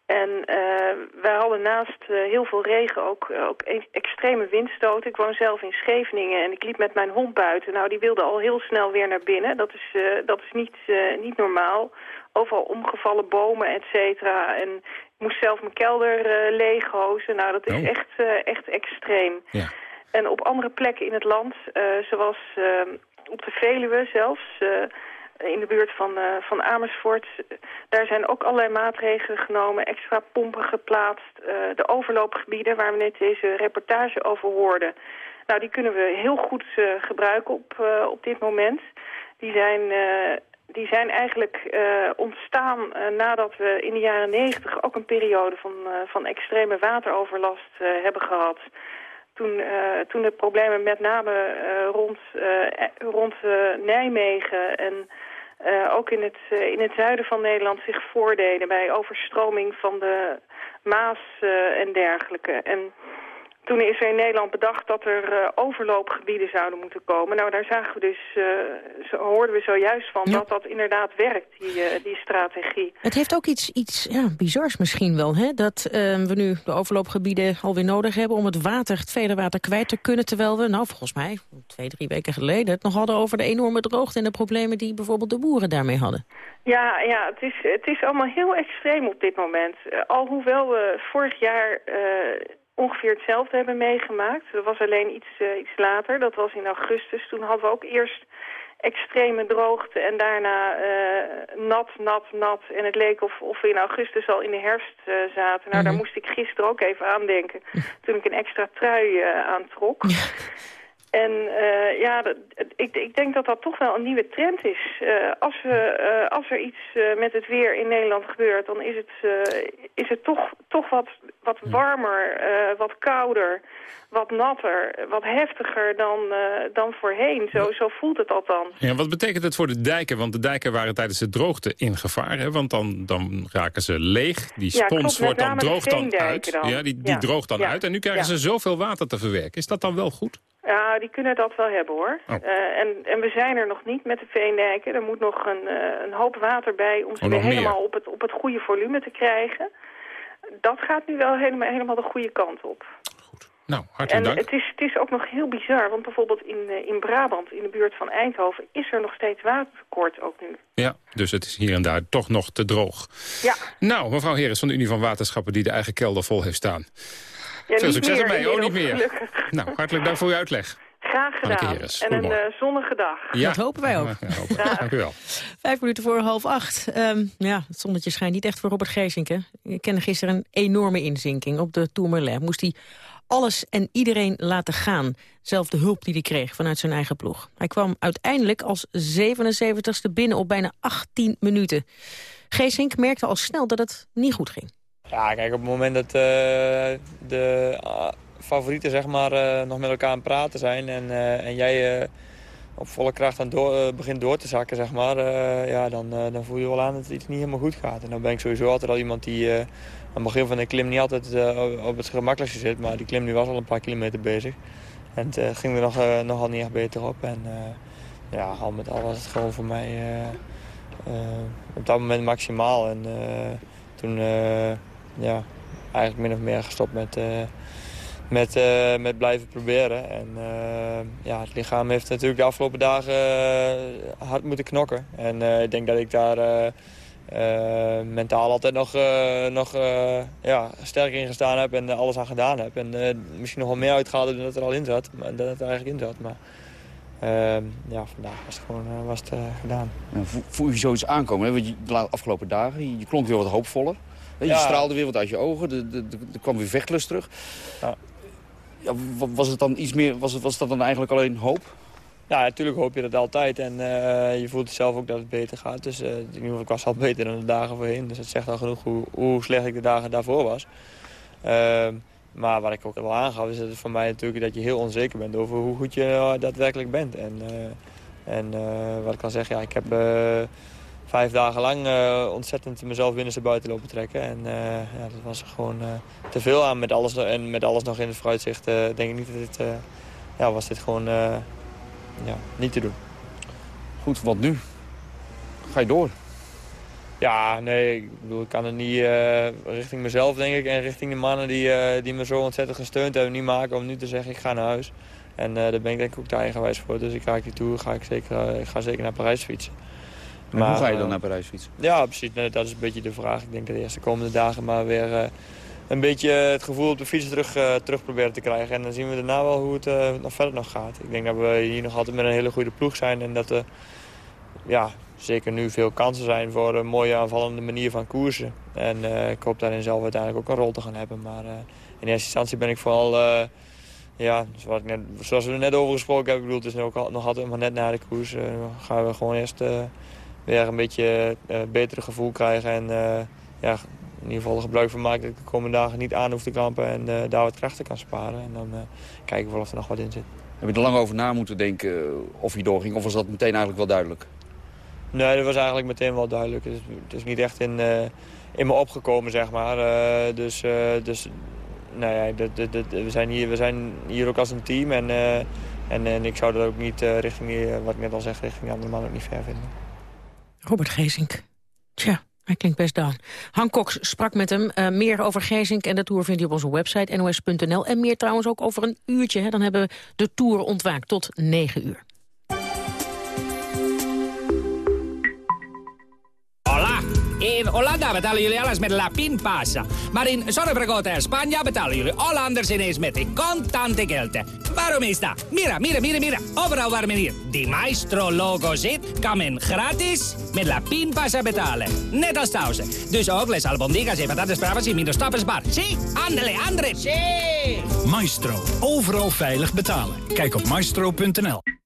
En uh, wij hadden naast heel veel regen ook, ook extreme windstoten. Ik woon zelf in Scheveningen en ik liep met mijn hond buiten. Nou, die wilde al heel snel weer naar binnen. Dat is, dat is niet, niet normaal. Overal omgevallen bomen, et cetera. En moest zelf mijn kelder leeghozen. Nou, dat is oh. echt, echt extreem. Ja. En op andere plekken in het land, zoals op de Veluwe zelfs in de buurt van, uh, van Amersfoort. Daar zijn ook allerlei maatregelen genomen, extra pompen geplaatst. Uh, de overloopgebieden waar we net deze reportage over hoorden. Nou, die kunnen we heel goed uh, gebruiken op, op dit moment. Die zijn, die zijn eigenlijk ontstaan nadat we in de jaren negentig ook een periode van, van extreme wateroverlast hebben gehad. Toen, toen de problemen met name rond, rond Nijmegen en ook in het, in het zuiden van Nederland zich voordeden bij overstroming van de Maas en dergelijke. En toen is er in Nederland bedacht dat er uh, overloopgebieden zouden moeten komen. Nou, daar zagen we dus, uh, zo, hoorden we zojuist van dat dat inderdaad werkt, die, uh, die strategie. Het heeft ook iets, iets ja, bizars misschien wel, hè? dat we nu de overloopgebieden alweer nodig hebben... om het water, het vele water kwijt te kunnen. Terwijl we, nou volgens mij, twee, drie weken geleden... het nog hadden over de enorme droogte en de problemen die bijvoorbeeld de boeren daarmee hadden. Ja, ja het, is, het is allemaal heel extreem op dit moment. alhoewel we vorig jaar ongeveer hetzelfde hebben meegemaakt. Dat was alleen iets, uh, iets later, dat was in augustus. Toen hadden we ook eerst extreme droogte en daarna uh, nat, nat, nat. En het leek of, of we in augustus al in de herfst uh, zaten. Nou, daar Mhm. moest ik gisteren ook even aan denken. toen ik een extra trui aantrok. En uh, ja, dat, ik, ik, denk dat dat toch wel een nieuwe trend is. Uh, als, we, uh, als er iets met het weer in Nederland gebeurt, dan is het, is het toch, toch wat, wat warmer, wat kouder, wat natter, wat heftiger dan, dan voorheen. Zo, zo voelt het althans. Ja, wat betekent het voor de dijken? Want de dijken waren tijdens de droogte in gevaar. Hè? Want dan, dan raken ze leeg. Die spons wordt dan, droogt dan uit. dan. Ja, die, die Ja. droogt dan Ja. uit. En nu krijgen ze zoveel water te verwerken. Is dat dan wel goed? Ja, die kunnen dat wel hebben hoor. Oh. Eh, en, en we zijn er nog niet met de veendijken. Er moet nog een, eh, een hoop water bij om ze Oh, weer helemaal op het, op het goede volume te krijgen. Dat gaat nu wel helemaal, helemaal de goede kant op. Nou, hartelijk en dank. het is, het is ook nog heel bizar, want bijvoorbeeld in, eh, in Brabant, in de buurt van Eindhoven, is er nog steeds watertekort ook nu. Ja, dus het is hier en daar toch nog te droog. Ja. Nou, mevrouw Heres van de Unie van Waterschappen... die de eigen kelder vol heeft staan. Ja, Veel niet succes meer ermee. Oh, niet meer. gelukkig. Nou, hartelijk dank voor uw uitleg. Graag gedaan. En een eh, zonnige dag. Ja. Dat hopen wij ook. Ja, hopen we. Dank u wel. Vijf minuten voor half acht. Ehm, ja, het zonnetje schijnt niet echt voor Robert Geesink. Hè? Ik kende gisteren een enorme inzinking op de Tourmalet. Moest hij alles en iedereen laten gaan. Zelf de hulp die hij kreeg vanuit zijn eigen ploeg. Hij kwam uiteindelijk als 77ste binnen op bijna 18 minuten. Geesink merkte al snel dat het niet goed ging. Ja, kijk, op het moment dat eh, de ah, favorieten zeg maar, eh, nog met elkaar aan het praten zijn... en, eh, en jij op volle kracht aan door, begint door te zakken, zeg maar... ja, dan, dan voel je wel aan dat iets niet helemaal goed gaat. En dan ben ik sowieso altijd al iemand die aan het begin van de klim niet altijd op het gemakkelijkste zit... maar die klim nu was al een paar kilometer bezig. En het ging er nog, nogal niet echt beter op. En ja, al met al was het gewoon voor mij op dat moment maximaal. En toen ja, eigenlijk min of meer gestopt met, eh, met, eh, met blijven proberen. En eh, ja, het lichaam heeft natuurlijk de afgelopen dagen hard moeten knokken. En ik denk dat ik daar mentaal altijd nog, nog ja, sterk in gestaan heb en alles aan gedaan heb. En misschien nog wel meer uitgehaald dan dat er al in zat. Maar, dat het er eigenlijk in zat. Maar eh, ja, vandaag was het gewoon was het, gedaan. Voel je zoiets aankomen? Hè? Want je, de afgelopen dagen, je klonk weer wat hoopvoller. Je Ja. straalde weer wat uit je ogen, de- de- de- er kwam weer vechtlust terug. Ja. Ja, wa- was, het dan iets meer, was, het, was dat dan eigenlijk alleen hoop? Ja, natuurlijk hoop je dat altijd. En eh, je voelt zelf ook dat het beter gaat. Dus eh, in ieder geval, ik was al beter dan de dagen voorheen. Dus het zegt al genoeg hoe, hoe slecht ik de dagen daarvoor was. Ehm, maar wat ik ook wel aangaf, is dat voor mij natuurlijk dat je heel onzeker bent over hoe goed je eh, daadwerkelijk bent. En, en wat ik kan zeggen, ja, ik heb vijf dagen lang eh, ontzettend mezelf binnenste lopen trekken. En eh, ja, dat was er gewoon eh, te veel aan met alles, en met alles nog in het vooruitzicht. denk ik niet dat dit, ja, was dit gewoon ja, niet te doen. Goed, wat nu? Ga je door? Ja, nee, ik bedoel, ik kan het niet richting mezelf, denk ik, en richting de mannen die, die me zo ontzettend gesteund hebben, niet maken om nu te zeggen, ik ga naar huis. En eh, daar ben ik denk ik ook te eigenwijs voor. Dus ik ga die tour, ga ik, zeker, ik ga zeker naar Parijs fietsen. En hoe ga je dan eh, naar Parijs fietsen? Ja, precies. Nee, dat is een beetje de vraag. Ik denk dat de eerste komende dagen maar weer eh, een beetje het gevoel op de fiets terug, eh, terug proberen te krijgen. En dan zien we daarna wel hoe het nog verder nog gaat. Ik denk dat we hier nog altijd met een hele goede ploeg zijn. En dat er ja, zeker nu veel kansen zijn voor een mooie aanvallende manier van koersen. En ik hoop daarin zelf uiteindelijk ook een rol te gaan hebben. Maar in eerste instantie ben ik vooral... ja, zoals, ik net, zoals we er net over gesproken hebben, ik bedoel, het is nu ook al- nog altijd maar net na de koers. gaan we gewoon eerst eh, weer een beetje eh betere gevoel krijgen. En eh, ja, in ieder geval gebruik van maken dat ik de komende dagen niet aan hoef te krampen. En eh, daar wat krachten kan sparen. En dan eh, kijken we wel of er nog wat in zit. Heb je er lang over na moeten denken eh, of je doorging? Of was dat meteen eigenlijk wel duidelijk? Nee, dat was eigenlijk meteen wel duidelijk. Het is, het is niet echt in, eh, in me opgekomen, zeg maar. Eh, dus, eh, dus nou ja, we, zijn hier, we zijn hier ook als een team. En, en, en ik zou dat ook niet richting, wat ik net al zeg, richting de andere man ook niet ver vinden. Robert Geesink. Tja, hij klinkt best down. Han Cox sprak met hem. Uh, meer over Geesink en de Tour vindt u op onze website nos.nl. En meer trouwens ook over een uurtje. Hè, dan hebben we de Tour ontwaakt tot 9 uur. Hollanda betalen jullie alles met La Pinpasa. Maar in Zorrebrigota en Spanje betalen jullie Hollanders ineens met de contante geld. Waarom is dat? Mira, mira, mira, mira. Overal waar men hier die Maestro-logo zit, kan men gratis met La Pinpasa betalen. Net als thuis. Dus ook les albondigas en patatas bravas in minder stappersbar. Zie, andele, andre. Sí. Maestro. Overal veilig betalen. Kijk op maestro.nl.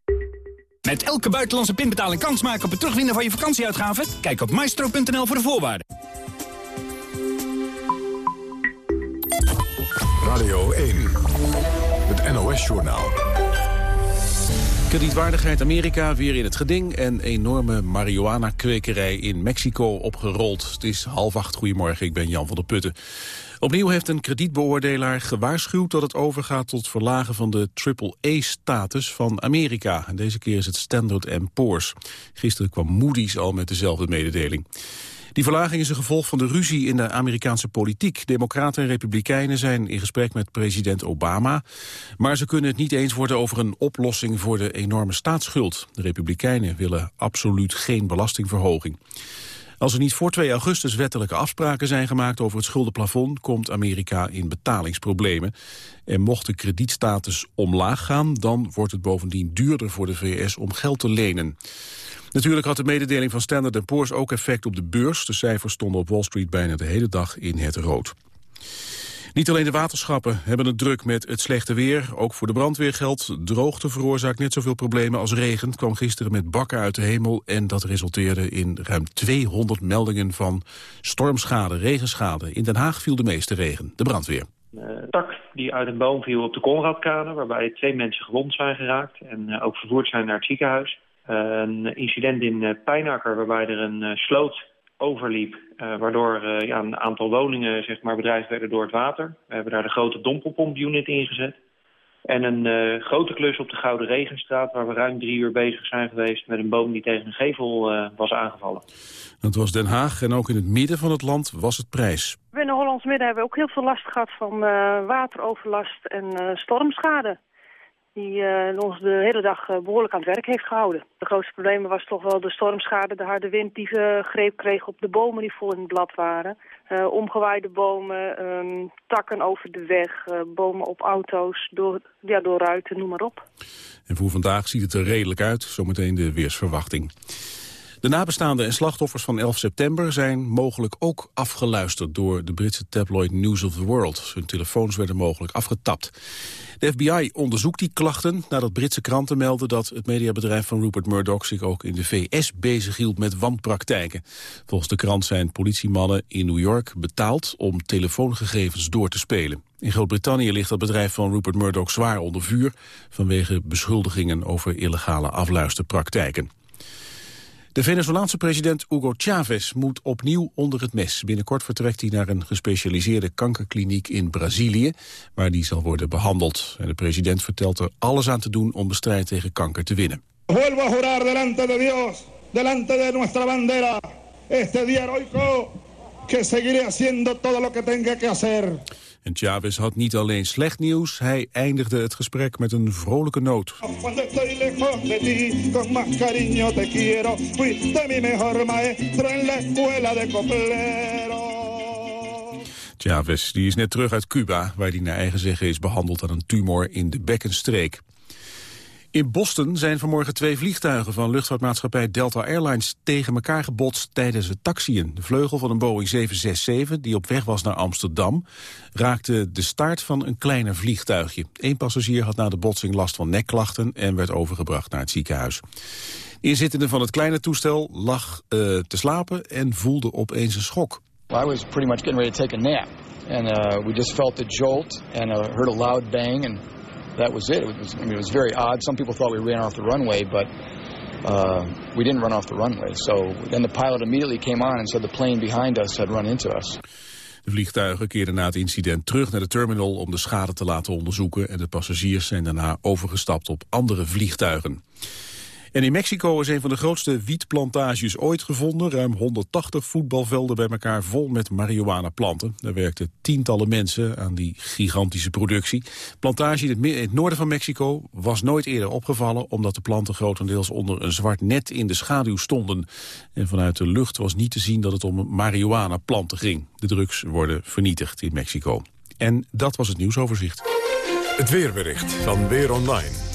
Met elke buitenlandse pinbetaling kans maken op het terugwinnen van je vakantieuitgaven? Kijk op maestro.nl voor de voorwaarden. Radio 1, het NOS-journaal. Kredietwaardigheid Amerika weer in het geding... en enorme marihuana-kwekerij in Mexico opgerold. Het is half acht. Goedemorgen, ik ben Jan van der Putten. Opnieuw heeft een kredietbeoordelaar gewaarschuwd dat het overgaat tot verlagen van de triple-A-status van Amerika. En deze keer is het Standard Poor's. Gisteren kwam Moody's al met dezelfde mededeling. Die verlaging is een gevolg van de ruzie in de Amerikaanse politiek. Democraten en republikeinen zijn in gesprek met president Obama. Maar ze kunnen het niet eens worden over een oplossing voor de enorme staatsschuld. De republikeinen willen absoluut geen belastingverhoging. Als er niet voor 2 augustus wettelijke afspraken zijn gemaakt over het schuldenplafond, komt Amerika in betalingsproblemen. En mocht de kredietstatus omlaag gaan, dan wordt het bovendien duurder voor de VS om geld te lenen. Natuurlijk had de mededeling van Standard Poor's ook effect op de beurs. De cijfers stonden op Wall Street bijna de hele dag in het rood. Niet alleen de waterschappen hebben het druk met het slechte weer. Ook voor de brandweer geldt. Droogte veroorzaakt net zoveel problemen als regen. Het kwam gisteren met bakken uit de hemel. En dat resulteerde in ruim 200 meldingen van stormschade, regenschade. In Den Haag viel de meeste regen. De brandweer. Een tak die uit een boom viel op de Konradkade... waarbij twee mensen gewond zijn geraakt en uh, ook vervoerd zijn naar het ziekenhuis. Uh, een incident in Pijnakker waarbij er een sloot overliep, uh, waardoor uh, ja, een aantal woningen zeg maar, bedreigd werden door het water. We hebben daar de grote dompelpompunit ingezet. En een uh, grote klus op de Gouden Regenstraat... waar we ruim drie uur bezig zijn geweest met een boom die tegen een gevel was aangevallen. Dat was Den Haag en ook in het midden van het land was het prijs. Binnen Hollands Midden hebben we ook heel veel last gehad van wateroverlast en stormschade die uh, ons de hele dag uh, behoorlijk aan het werk heeft gehouden. De grootste problemen was toch wel de stormschade, de harde wind die uh, greep kreeg op de bomen die vol in het blad waren. omgewaaide bomen, um, takken over de weg, bomen op auto's, door, ja, door ruiten, noem maar op. En voor vandaag ziet het er redelijk uit, zometeen de weersverwachting. De nabestaanden en slachtoffers van 11 september zijn mogelijk ook afgeluisterd door de Britse tabloid News of the World. Hun telefoons werden mogelijk afgetapt. De FBI onderzoekt die klachten nadat Britse kranten melden dat het mediabedrijf van Rupert Murdoch zich ook in de VS bezighield met wanpraktijken. Volgens de krant zijn politiemannen in New York betaald om telefoongegevens door te spelen. In Groot-Brittannië ligt dat bedrijf van Rupert Murdoch zwaar onder vuur vanwege beschuldigingen over illegale afluisterpraktijken. De Venezolaanse president Hugo Chavez moet opnieuw onder het mes. Binnenkort vertrekt hij naar een gespecialiseerde kankerkliniek in Brazilië, waar hij zal worden behandeld. En de president vertelt er alles aan te doen om de strijd tegen kanker te winnen. A jurar delante de de bandera, este. En Chavez had niet alleen slecht nieuws, hij eindigde het gesprek met een vrolijke noot. Chavez die is net terug uit Cuba, waar hij naar eigen zeggen is behandeld aan een tumor in de bekkenstreek. In Boston zijn vanmorgen twee vliegtuigen van luchtvaartmaatschappij Delta Airlines tegen elkaar gebotst tijdens het taxiën. De vleugel van een Boeing 767, die op weg was naar Amsterdam, raakte de staart van een kleiner vliegtuigje. Eén passagier had na de botsing last van nekklachten en werd overgebracht naar het ziekenhuis. De inzittende van het kleine toestel lag uh, te slapen en voelde opeens een schok. I was pretty much getting ready to take a nap. And uh, we just felt the jolt and uh, heard a loud bang and that was it. It was, I mean, it was very odd. Some people thought we ran off the runway, but uh, we didn't run off the runway. So then the pilot immediately came on and said the plane behind us had run into us. De vliegtuigen keerden na het incident terug naar de terminal om de schade te laten onderzoeken en de passagiers zijn daarna overgestapt op andere vliegtuigen. En in Mexico is een van de grootste wietplantages ooit gevonden. Ruim 180 voetbalvelden bij elkaar vol met marihuana-planten. Daar werkten tientallen mensen aan die gigantische productie. Plantage in het, noorden van Mexico was nooit eerder opgevallen... omdat de planten grotendeels onder een zwart net in de schaduw stonden. En vanuit de lucht was niet te zien dat het om marihuana-planten ging. De drugs worden vernietigd in Mexico. En dat was het nieuwsoverzicht. Het weerbericht van Weer Online.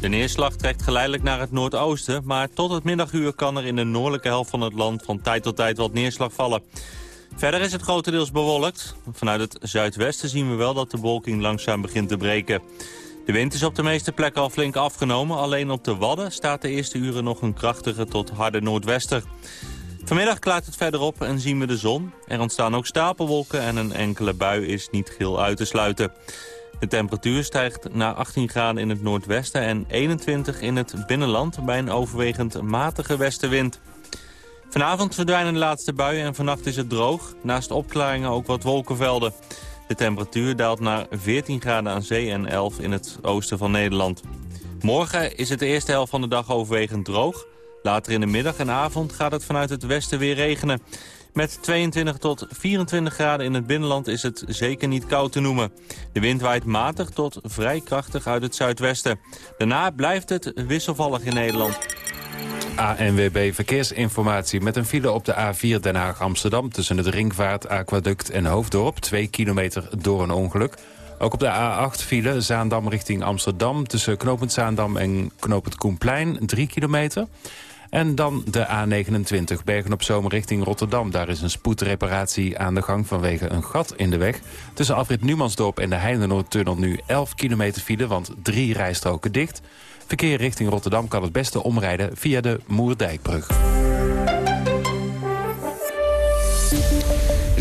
De neerslag trekt geleidelijk naar het noordoosten... maar tot het middaguur kan er in de noordelijke helft van het land... van tijd tot tijd wat neerslag vallen. Verder is het grotendeels bewolkt. Vanuit het zuidwesten zien we wel dat de wolking langzaam begint te breken. De wind is op de meeste plekken al flink afgenomen. Alleen op de Wadden staat de eerste uren nog een krachtige tot harde noordwester. Vanmiddag klaart het verder op en zien we de zon. Er ontstaan ook stapelwolken en een enkele bui is niet geel uit te sluiten. De temperatuur stijgt naar 18 graden in het noordwesten en 21 in het binnenland bij een overwegend matige westenwind. Vanavond verdwijnen de laatste buien en vannacht is het droog. Naast opklaringen ook wat wolkenvelden. De temperatuur daalt naar 14 graden aan zee en 11 in het oosten van Nederland. Morgen is het de eerste helft van de dag overwegend droog. Later in de middag en avond gaat het vanuit het westen weer regenen. Met 22 tot 24 graden in het binnenland is het zeker niet koud te noemen. De wind waait matig tot vrij krachtig uit het zuidwesten. Daarna blijft het wisselvallig in Nederland. ANWB Verkeersinformatie met een file op de A4 Den Haag-Amsterdam... tussen het Ringvaart, Aquaduct en Hoofddorp. Twee kilometer door een ongeluk. Ook op de A8 file Zaandam richting Amsterdam... tussen Knopend Zaandam en Knopend Koenplein, drie kilometer... En dan de A29, Bergen op Zomer richting Rotterdam. Daar is een spoedreparatie aan de gang vanwege een gat in de weg. Tussen afrit Numansdorp en de Heindenoordtunnel nu 11 kilometer file... want drie rijstroken dicht. Verkeer richting Rotterdam kan het beste omrijden via de Moerdijkbrug.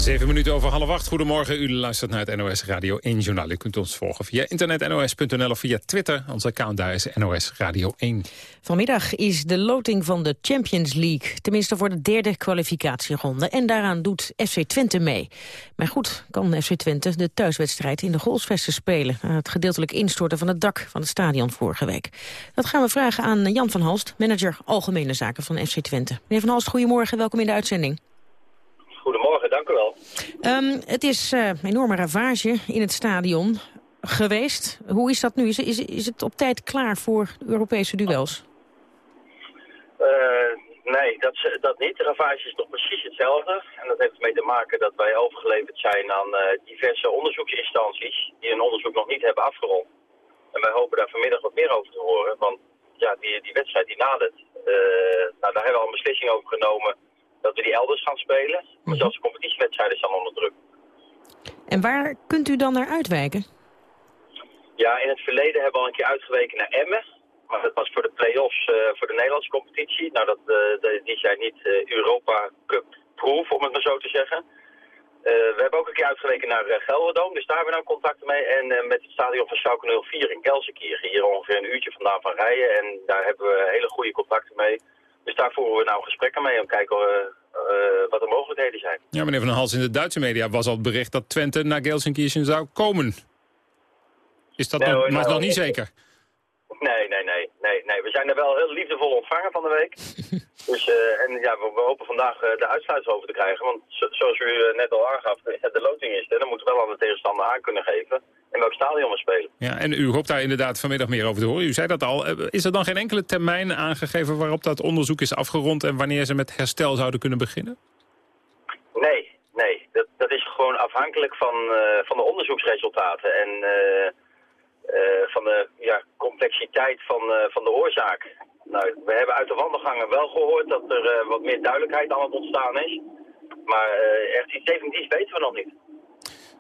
Zeven minuten over half acht. Goedemorgen, u luistert naar het NOS Radio 1 Journaal. U kunt ons volgen via internet nos.nl of via Twitter. Ons account daar is NOS Radio 1. Vanmiddag is de loting van de Champions League. Tenminste voor de derde kwalificatieronde. En daaraan doet FC Twente mee. Maar goed, kan FC Twente de thuiswedstrijd in de Golsvesten spelen... na het gedeeltelijk instorten van het dak van het stadion vorige week. Dat gaan we vragen aan Jan van Halst, manager Algemene Zaken van FC Twente. Meneer van Halst, goedemorgen, welkom in de uitzending. Dank u wel. Um, het is uh, enorme ravage in het stadion geweest. Hoe is dat nu? Is, is, is het op tijd klaar voor Europese duels? Uh, nee, dat, dat niet. De ravage is nog precies hetzelfde. En dat heeft ermee te maken dat wij overgeleverd zijn aan uh, diverse onderzoeksinstanties... die een onderzoek nog niet hebben afgerond. En wij hopen daar vanmiddag wat meer over te horen. Want ja, die, die wedstrijd die nadert. nou, daar hebben we al een beslissing over genomen dat we die elders gaan spelen. Maar mhm. zelfs de competitiewedstrijden staan onder druk. En waar kunt u dan naar uitwijken? Ja, in het verleden hebben we al een keer uitgeweken naar Emmen. Maar dat was voor de play-offs uh, voor de Nederlandse competitie. Nou, dat, uh, die zijn niet uh, Europa Cup proof, om het maar zo te zeggen. we hebben ook een keer uitgeweken naar Gelderdoom, dus daar hebben we nou contacten mee. En met het stadion van Schalke 04 in Gelsenkirchen, hier ongeveer een uurtje vandaan van rijden. En daar hebben we hele goede contacten mee. Dus daar voeren we nou gesprekken mee om te kijken uh, uh, wat de mogelijkheden zijn. Ja, meneer Van Hals, in de Duitse media was al het bericht dat Twente naar Gelsenkirchen zou komen. Is dat nog, maar nog niet zeker? Nee, nee, nee, nee, nee. We zijn er wel heel liefdevol ontvangen van de week. dus, uh, en ja, we, we, hopen vandaag uh, de uitsluitsel over te krijgen. Want zo, zoals u uh, net al aangaf, de loting is er. Dan moeten we wel aan de tegenstander aan kunnen geven in welk stadion we spelen. Ja, en u hoopt daar inderdaad vanmiddag meer over te horen. U zei dat al. Is er dan geen enkele termijn aangegeven waarop dat onderzoek is afgerond... en wanneer ze met herstel zouden kunnen beginnen? Nee, nee. Dat, dat is gewoon afhankelijk van, van de onderzoeksresultaten. En... Uh, van de ja, complexiteit van, eh, van de oorzaak. Nou, we hebben uit de wandelgangen wel gehoord dat er eh, wat meer duidelijkheid aan het ontstaan is. Maar eh, echt iets definitiefs weten we nog niet.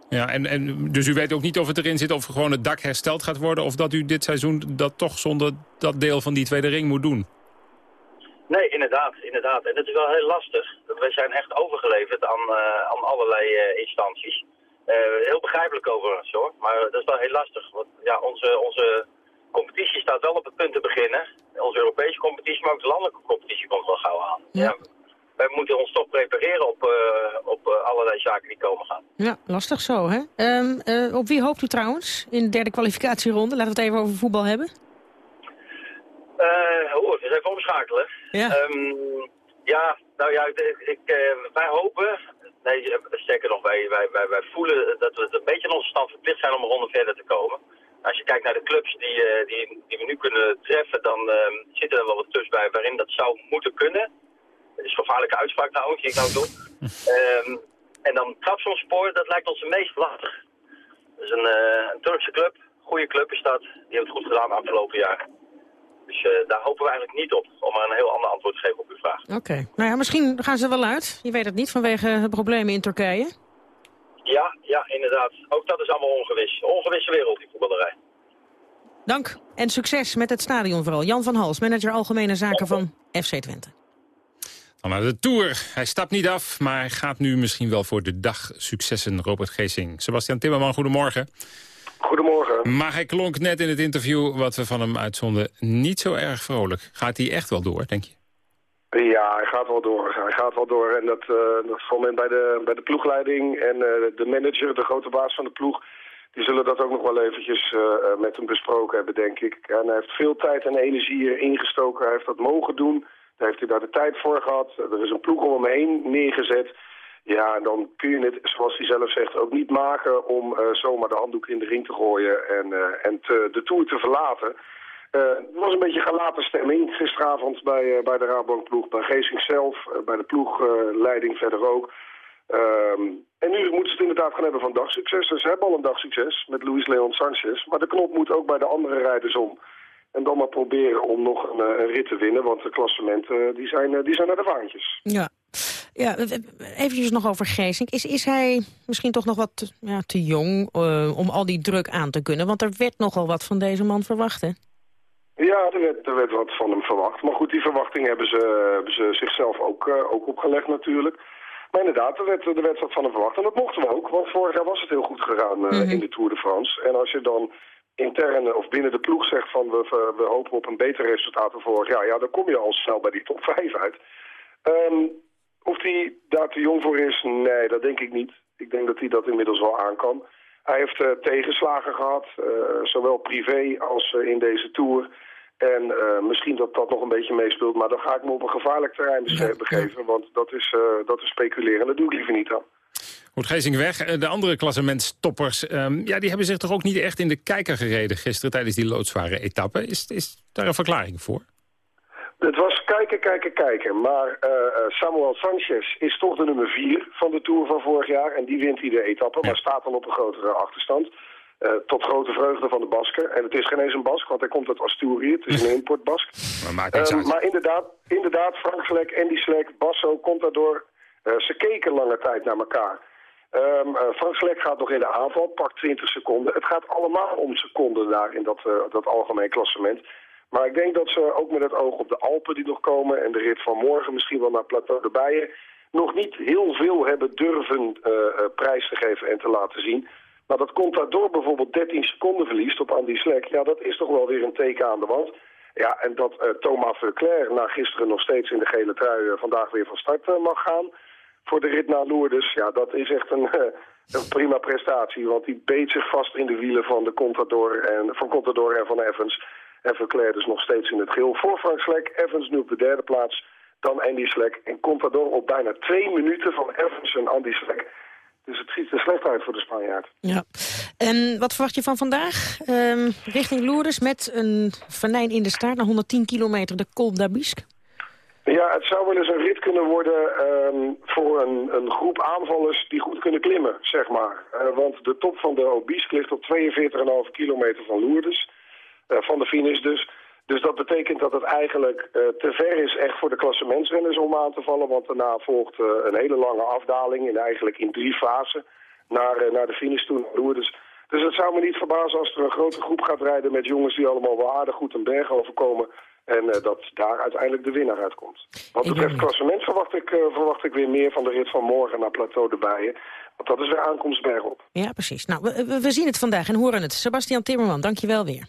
Ja, en, en, dus u weet ook niet of het erin zit of gewoon het dak hersteld gaat worden... of dat u dit seizoen dat toch zonder dat deel van die tweede ring moet doen? Nee, inderdaad, inderdaad. En dat is wel heel lastig. We zijn echt overgeleverd aan, uh, aan allerlei uh, instanties. Uh, heel begrijpelijk overigens hoor, maar dat is wel heel lastig. Want ja, onze, onze competitie staat wel op het punt te beginnen. Onze Europese competitie, maar ook de landelijke competitie komt wel gauw aan. Ja. ja wij moeten ons toch prepareren op, op allerlei zaken die komen gaan. Ja, lastig zo hè. Um, op wie hoopt u trouwens in de derde kwalificatieronde? Laten we het even over voetbal hebben. Uh, oh, eens even omschakelen. Ja, um, ja nou ja, ik, uh, wij hopen, nee, sterker nog, wij, wij, wij, wij voelen dat we het een beetje in onze stand verplicht zijn om een ronde verder te komen. Als je kijkt naar de clubs die, uh, die, die we nu kunnen treffen, dan uh, zitten er wel wat tussen bij waarin dat zou moeten kunnen. Dat is een gevaarlijke uitspraak trouwens, die ik nou doe. um, en dan Trabzonspor, dat lijkt ons het meest lastig. Dat is een, een Turkse club, goede club is dat. Die heeft het goed gedaan afgelopen jaar. Dus uh, daar hopen we eigenlijk niet op, om maar een heel ander antwoord te geven op uw vraag. Oké. Okay. Nou ja, misschien gaan ze wel uit. Je weet het niet, vanwege de problemen in Turkije. Ja, ja, inderdaad. Ook dat is allemaal ongewis. Ongewisse wereld, die voetballerij. Dank en succes met het stadion vooral. Jan van Hals, manager Algemene Zaken van FC Twente. Dan naar de Tour. Hij stapt niet af, maar gaat nu misschien wel voor de dag successen. Robert Geesing. Sebastian Timmerman, goedemorgen. Maar hij klonk net in het interview wat we van hem uitzonden niet zo erg vrolijk. Gaat hij echt wel door, denk je? Ja, hij gaat wel door. Hij gaat wel door. En dat, uh, dat bij de, bij de ploegleiding en uh, de manager, de grote baas van de ploeg... die zullen dat ook nog wel eventjes uh, met hem besproken hebben, denk ik. En hij heeft veel tijd en energie ingestoken. Hij heeft dat mogen doen. Daar heeft hij daar de tijd voor gehad. Er is een ploeg om hem heen neergezet... Ja, dan kun je het, zoals hij zelf zegt, ook niet maken om uh, zomaar de handdoek in de ring te gooien en, uh, en de Tour te verlaten. Uh, het was een beetje gelaten stemming gisteravond bij, bij de Rabobankploeg, bij Geesing zelf, bij de ploegleiding verder ook. Um, en nu moeten ze het inderdaad gaan hebben van dagsucces. Ze hebben al een dagsucces met Luis Leon Sanchez. Maar de knop moet ook bij de andere rijders om. En dan maar proberen om nog een, een rit te winnen, want de klassementen die zijn, die zijn naar de vaantjes. Ja. Ja, eventjes nog over Geesink. Is, is hij misschien toch nog wat ja, te jong uh, om al die druk aan te kunnen? Want er werd nogal wat van deze man verwacht, hè? Ja, er werd, er werd wat van hem verwacht. Maar goed, die verwachting hebben ze, hebben ze zichzelf ook, uh, ook opgelegd natuurlijk. Maar inderdaad, er werd, er werd wat van hem verwacht. En dat mochten we ook, want vorig jaar was het heel goed gegaan uh, mm -hmm. in de Tour de France. En als je dan intern of binnen de ploeg zegt van we, we hopen op een beter resultaat dan vorig jaar... ja, dan kom je al snel bij die top 5 uit. Um, of hij daar te jong voor is, nee, dat denk ik niet. Ik denk dat hij dat inmiddels wel aan kan. Hij heeft uh, tegenslagen gehad, uh, zowel privé als uh, in deze Tour. En misschien dat dat nog een beetje meespeelt, maar dan ga ik me op een gevaarlijk terrein begeven. Want dat is, dat is speculeren, dat doe ik liever niet aan. Goed, Geesing weg. De andere klassementstoppers, um, ja, die hebben zich toch ook niet echt in de kijker gereden gisteren tijdens die loodzware etappe. Is, is daar een verklaring voor? Het was kijken, kijken, kijken. Maar uh, Samuel Sanchez is toch de nummer 4 van de Tour van vorig jaar. En die wint de etappe, maar staat dan op een grotere achterstand. Uh, tot grote vreugde van de Basken. En het is geen eens een Bask, want hij komt uit Asturië. Het is een importbask. Maar, uh, maar inderdaad, inderdaad, Frank Slek, Andy Slek, Basso, komt daardoor. ze keken lange tijd naar elkaar. Um, Frank Slek gaat nog in de aanval, pakt 20 seconden. Het gaat allemaal om seconden daar in dat, dat algemeen klassement. Maar ik denk dat ze ook met het oog op de Alpen die nog komen... en de rit van morgen misschien wel naar Plateau de Bijen... nog niet heel veel hebben durven uh, uh, prijs te geven en te laten zien. Maar dat komt bijvoorbeeld 13 seconden verliest op Andy Slek. Ja, dat is toch wel weer een teken aan de wand. Ja, en dat uh, Thomas Verclair na gisteren nog steeds in de gele trui... vandaag weer van start mag gaan voor de rit naar Lourdes. Ja, dat is echt een, een prima prestatie. Want die beet zich vast in de wielen van de Contador en, van Contador en van Evans... En Verclair dus nog steeds in het geel. Voor Frank Slek, Evans nu op de derde plaats. Dan Andy Slek. En Contador op bijna twee minuten van Evans en Andy Slek. Dus het ziet er slecht uit voor de Spanjaard. Ja. En wat verwacht je van vandaag? Um, richting Lourdes met een venijn in de staart naar 110 kilometer de Col d'Abisk. Ja, het zou wel eens een rit kunnen worden um, voor een, een, groep aanvallers die goed kunnen klimmen, zeg maar. Uh, want de top van de Obisque ligt op 42,5 kilometer van Lourdes. Van de finish dus. Dus dat betekent dat het eigenlijk te ver is echt voor de klassementsrenners om aan te vallen. Want daarna volgt een hele lange afdaling, in, eigenlijk in drie fasen, naar, naar de finish toe. Dus, dus het zou me niet verbazen als er een grote groep gaat rijden met jongens die allemaal wel aardig goed een berg overkomen. En dat daar uiteindelijk de winnaar uitkomt. Wat betreft klassement verwacht ik, verwacht ik weer meer van de rit van morgen naar Plateau de Bijen. Want dat is weer aankomst bergop. Ja, precies. Nou, we, we zien het vandaag en horen het. Sebastian Timmerman, dank je wel weer.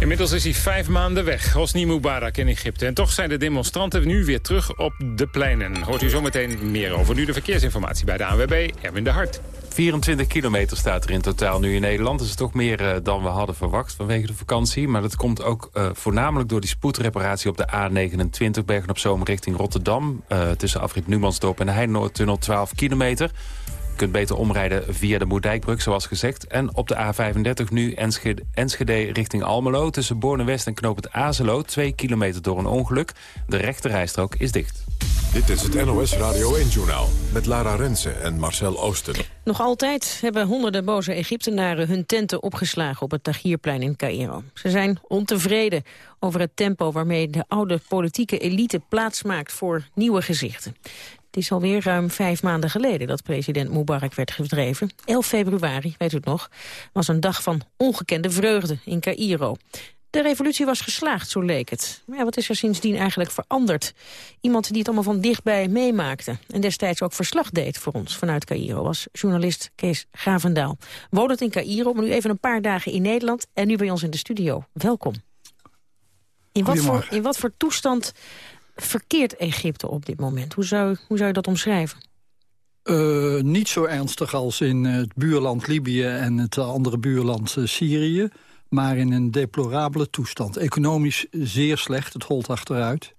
Inmiddels is hij vijf maanden weg, Hosni Mubarak in Egypte. En toch zijn de demonstranten nu weer terug op de pleinen. Hoort u zometeen meer over. Nu de verkeersinformatie bij de ANWB, Erwin de Hart. 24 kilometer staat er in totaal nu in Nederland. Dat is toch meer uh, dan we hadden verwacht vanwege de vakantie. Maar dat komt ook uh, voornamelijk door die spoedreparatie op de A29... Bergen op Zoom richting Rotterdam. Uh, tussen afrit Numansdorp en de Heinoordtunnel 12 kilometer kunt beter omrijden via de Moerdijkbrug, zoals gezegd. En op de A35 nu Enschede, Enschede richting Almelo... tussen Borne-West en Knoop het Azelo, 2 kilometer door een ongeluk. De rechterrijstrook is dicht. Dit is het NOS Radio 1-journaal met Lara Rensen en Marcel Oosten. Nog altijd hebben honderden boze Egyptenaren hun tenten opgeslagen op het Tahrirplein in Cairo. Ze zijn ontevreden over het tempo waarmee de oude politieke elite plaatsmaakt voor nieuwe gezichten. Het is alweer ruim vijf maanden geleden dat president Mubarak werd verdreven. 11 februari, weet u het nog, was een dag van ongekende vreugde in Cairo. De revolutie was geslaagd, zo leek het. Maar ja, wat is er sindsdien eigenlijk veranderd? Iemand die het allemaal van dichtbij meemaakte... en destijds ook verslag deed voor ons vanuit Cairo... was journalist Kees Gavendaal. Woont in Cairo, maar nu even een paar dagen in Nederland... en nu bij ons in de studio. Welkom. In wat, voor, in wat voor toestand verkeert Egypte op dit moment? Hoe zou, hoe zou je dat omschrijven? Uh, niet zo ernstig als in het buurland Libië en het andere buurland uh, Syrië... maar in een deplorabele toestand. Economisch zeer slecht, het holt achteruit.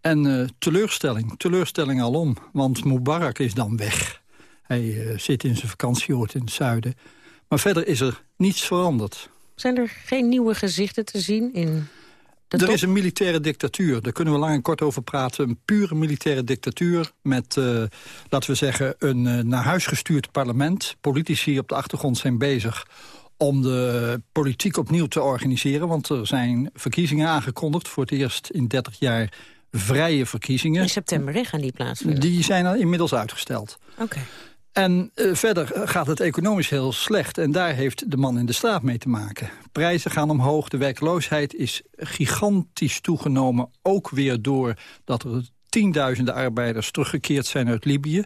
En uh, teleurstelling, teleurstelling alom, want Mubarak is dan weg. Hij zit in zijn vakantieoord in het zuiden. Maar verder is er niets veranderd. Zijn er geen nieuwe gezichten te zien in er is een militaire dictatuur, daar kunnen we lang en kort over praten. Een pure militaire dictatuur met, uh, laten we zeggen, een uh, naar huis gestuurd parlement. Politici op de achtergrond zijn bezig om de politiek opnieuw te organiseren. Want er zijn verkiezingen aangekondigd voor het eerst in 30 jaar vrije verkiezingen. In september gaan die plaatsvinden? Die zijn al inmiddels uitgesteld. Oké. En uh, verder gaat het economisch heel slecht. En daar heeft de man in de straat mee te maken. Prijzen gaan omhoog, de werkloosheid is gigantisch toegenomen. Ook weer door dat er tienduizenden arbeiders teruggekeerd zijn uit Libië.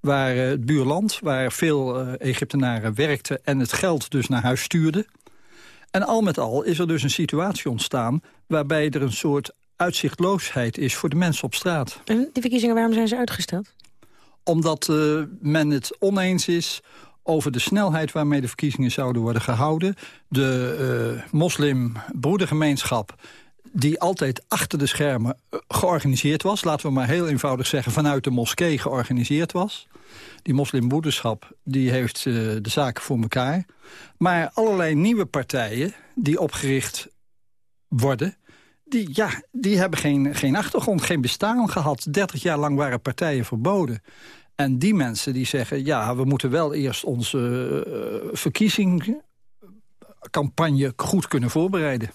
Waar uh, het buurland, waar veel Egyptenaren werkten... en het geld dus naar huis stuurden. En al met al is er dus een situatie ontstaan... waarbij er een soort uitzichtloosheid is voor de mensen op straat. En die verkiezingen, waarom zijn ze uitgesteld? Omdat uh, men het oneens is over de snelheid waarmee de verkiezingen zouden worden gehouden. De uh, moslimbroedergemeenschap die altijd achter de schermen uh, georganiseerd was. Laten we maar heel eenvoudig zeggen, vanuit de moskee georganiseerd was. Die moslimbroederschap die heeft de zaken voor elkaar. Maar allerlei nieuwe partijen die opgericht worden die, ja, die hebben geen, geen achtergrond, geen bestaan gehad. 30 jaar lang waren partijen verboden. En die mensen die zeggen, ja, we moeten wel eerst onze uh, verkiezingscampagne goed kunnen voorbereiden.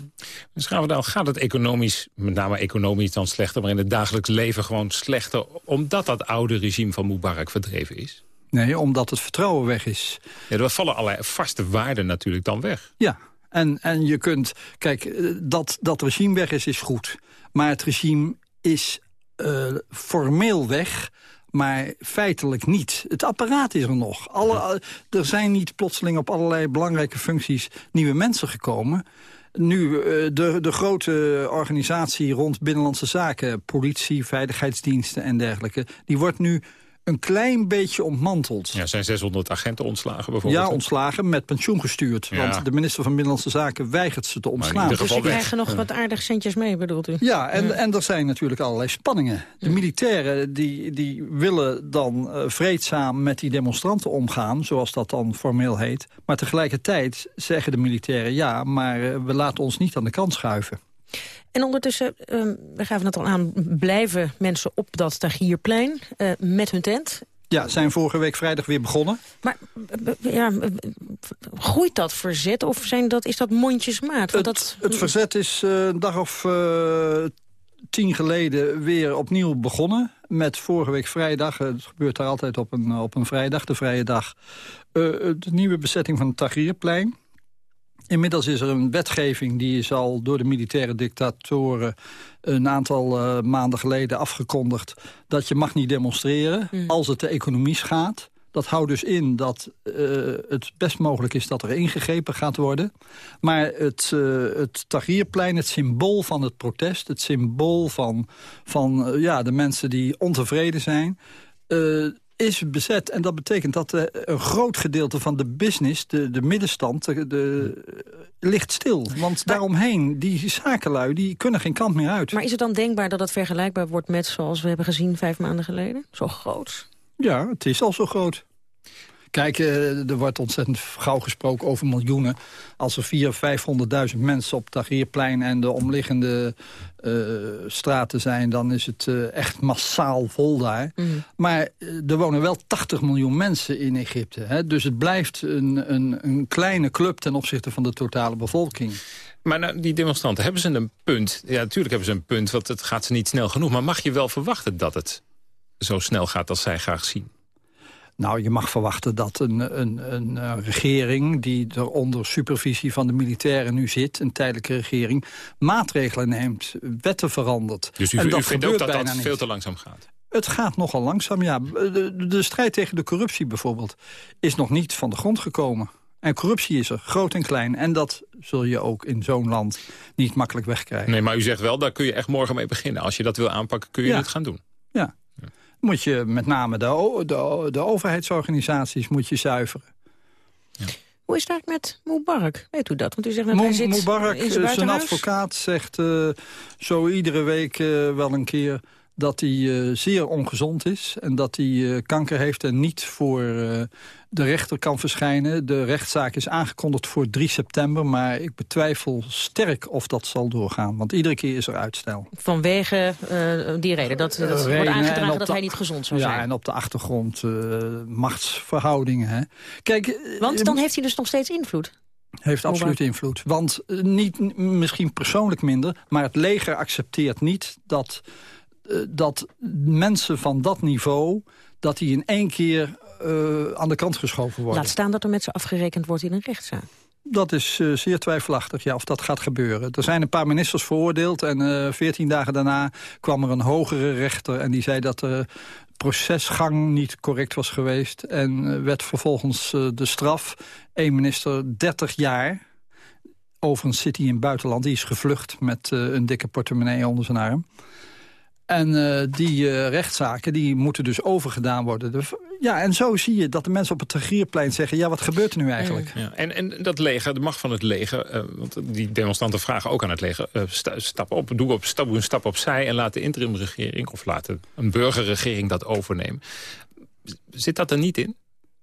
Dus dan, gaat het economisch, met name economisch dan slechter... maar in het dagelijks leven gewoon slechter... omdat dat oude regime van Mubarak verdreven is? Nee, omdat het vertrouwen weg is. Ja, er vallen allerlei vaste waarden natuurlijk dan weg. Ja, en, en je kunt... Kijk, eh, dat, dat regime weg is, is goed. Maar het regime is uh, formeel weg maar feitelijk niet. Het apparaat is er nog. Alle, er zijn niet plotseling op allerlei belangrijke functies nieuwe mensen gekomen. Nu, eh, de, de grote organisatie rond binnenlandse zaken... politie, veiligheidsdiensten en dergelijke... die wordt nu een klein beetje ontmanteld. Ja, zijn 600 agenten ontslagen bijvoorbeeld? Ja, ontslagen, met pensioen gestuurd. Ja. Want de minister van Binnenlandse Zaken weigert ze te ontslaan. Dus ze krijgen nog wat aardig centjes mee, bedoelt u? Ja, en, ja. en er zijn natuurlijk allerlei spanningen. De militairen die, die willen dan uh, vreedzaam met die demonstranten omgaan... zoals dat dan formeel heet. Maar tegelijkertijd zeggen de militairen... ja, maar uh, we laten ons niet aan de kant schuiven. En ondertussen, uh, we gaven het al aan, blijven mensen op dat Tahrirplein uh, met hun tent. Ja, zijn vorige week vrijdag weer begonnen. Maar ja, groeit dat verzet of zijn dat, is dat mondjesmaat? Het, dat... het verzet is uh, een dag of uh, tien geleden weer opnieuw begonnen. Met vorige week vrijdag, het gebeurt daar altijd op een, op een vrijdag, de vrije dag. De nieuwe bezetting van het Tahrirplein. Inmiddels is er een wetgeving die is al door de militaire dictatoren een aantal uh, maanden geleden afgekondigd dat je mag niet demonstreren mm. als het de economie schaadt. Dat houdt dus in dat uh, het best mogelijk is dat er ingegrepen gaat worden. Maar het, uh, het Tahrirplein, het symbool van het protest... het symbool van, van ja, de mensen die ontevreden zijn is bezet. En dat betekent dat uh, een groot gedeelte van de business, de, de middenstand, de, de ligt stil. Want daaromheen, die zakenlui, die kunnen geen kant meer uit. Maar is het dan denkbaar dat het vergelijkbaar wordt met zoals we hebben gezien vijf maanden geleden? Zo groot? Ja, het is al zo groot. Kijk, uh, er wordt ontzettend gauw gesproken over miljoenen. Als er 400.000, 500.000 mensen op Tahrirplein en de omliggende uh, straten zijn... dan is het uh, echt massaal vol daar. Mm. Maar er wonen wel 80 miljoen mensen in Egypte. Hè? Dus het blijft een, een, een kleine club ten opzichte van de totale bevolking. Maar nou, die demonstranten, hebben ze een punt? Ja, natuurlijk hebben ze een punt, want het gaat ze niet snel genoeg. Maar mag je wel verwachten dat het zo snel gaat als zij graag zien? Nou, je mag verwachten dat een, een, een, een, regering... die er onder supervisie van de militairen nu zit... een tijdelijke regering, maatregelen neemt, wetten verandert. Dus u, en dat u vindt ook dat dat veel te langzaam gaat? Het gaat nogal langzaam, ja. De, de strijd tegen de corruptie bijvoorbeeld... is nog niet van de grond gekomen. En corruptie is er, groot en klein. En dat zul je ook in zo'n land niet makkelijk wegkrijgen. Nee, maar u zegt wel, daar kun je echt morgen mee beginnen. Als je dat wil aanpakken, kun je ja. het gaan doen. Ja moet je met name de, de, de overheidsorganisaties moet je zuiveren. Ja. Hoe is het eigenlijk met Mubarak? Weet u dat? Want u zegt dat Mo hij zit Mubarak, zijn zijn advocaat, zegt uh, zo iedere week uh, wel een keer dat hij uh, zeer ongezond is en dat hij kanker heeft en niet voor de rechter kan verschijnen. De rechtszaak is aangekondigd voor 3 september... maar ik betwijfel sterk of dat zal doorgaan. Want iedere keer is er uitstel. Vanwege die reden? Dat, dat wordt aangedragen dat hij niet gezond zou zijn? Ja, en op de achtergrond machtsverhoudingen. Hè. Kijk, want dan heeft hij dus nog steeds invloed? Heeft absoluut invloed. Want niet misschien persoonlijk minder... maar het leger accepteert niet dat, dat mensen van dat niveau... dat die in één keer uh, aan de kant geschoven worden. Laat staan dat er met ze afgerekend wordt in een rechtszaak. Dat is uh, zeer twijfelachtig, ja, of dat gaat gebeuren. Er zijn een paar ministers veroordeeld en uh, veertien dagen daarna kwam er een hogere rechter... en die zei dat de procesgang niet correct was geweest... en werd vervolgens de straf, één minister 30 jaar... over een city in het buitenland, die is gevlucht met een dikke portemonnee onder zijn arm... En uh, die uh, rechtszaken die moeten dus overgedaan worden. De, ja, en zo zie je dat de mensen op het Tagrierplein zeggen... ja, wat gebeurt er nu eigenlijk? Ja, en, en dat leger, de macht van het leger... Uh, want die demonstranten vragen ook aan het leger... Sta, stap op, doe, op, stap, een stap opzij en laat de interimregering... of laat een burgerregering dat overnemen. Zit dat er niet in?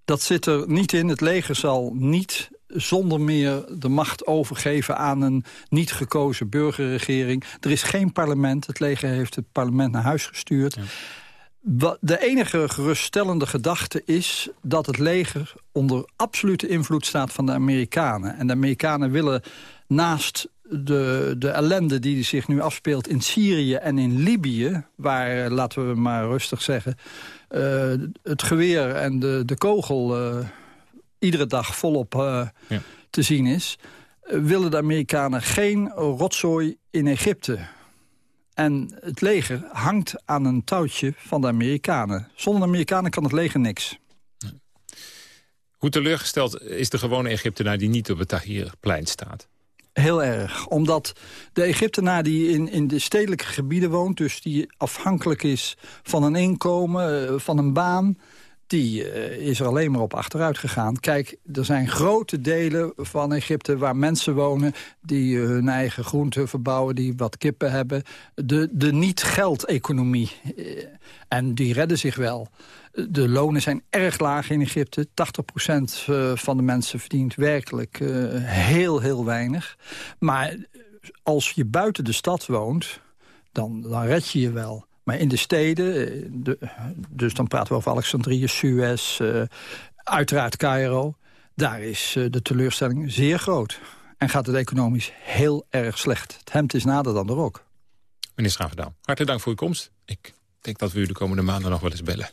Dat zit er niet in. Het leger zal niet zonder meer de macht overgeven aan een niet gekozen burgerregering. Er is geen parlement. Het leger heeft het parlement naar huis gestuurd. Ja. De enige geruststellende gedachte is dat het leger onder absolute invloed staat van de Amerikanen. En de Amerikanen willen naast de, de ellende die zich nu afspeelt in Syrië en in Libië... waar, laten we maar rustig zeggen, uh, het geweer en de, de kogel... Uh, iedere dag volop ja. te zien is... Uh, willen de Amerikanen geen rotzooi in Egypte. En het leger hangt aan een touwtje van de Amerikanen. Zonder de Amerikanen kan het leger niks. Hoe teleurgesteld is de gewone Egyptenaar die niet op het Tahrirplein staat? Heel erg. Omdat de Egyptenaar die in, in de stedelijke gebieden woont... dus die afhankelijk is van een inkomen, van een baan die uh, is er alleen maar op achteruit gegaan. Kijk, er zijn grote delen van Egypte waar mensen wonen... die uh, hun eigen groenten verbouwen, die wat kippen hebben. De, de niet-geld-economie. Uh, en die redden zich wel. De lonen zijn erg laag in Egypte. 80% van de mensen verdient werkelijk heel, heel weinig. Maar als je buiten de stad woont, dan, dan red je je wel. Maar in de steden, eh, de, dus dan praten we over Alexandrië, Suez, uh, uiteraard Cairo... daar is uh, de teleurstelling zeer groot. En gaat het economisch heel erg slecht. Het hemd is nader dan de rok. Meneer Schravendaal, hartelijk dank voor uw komst. Ik denk dat we u de komende maanden nog wel eens bellen.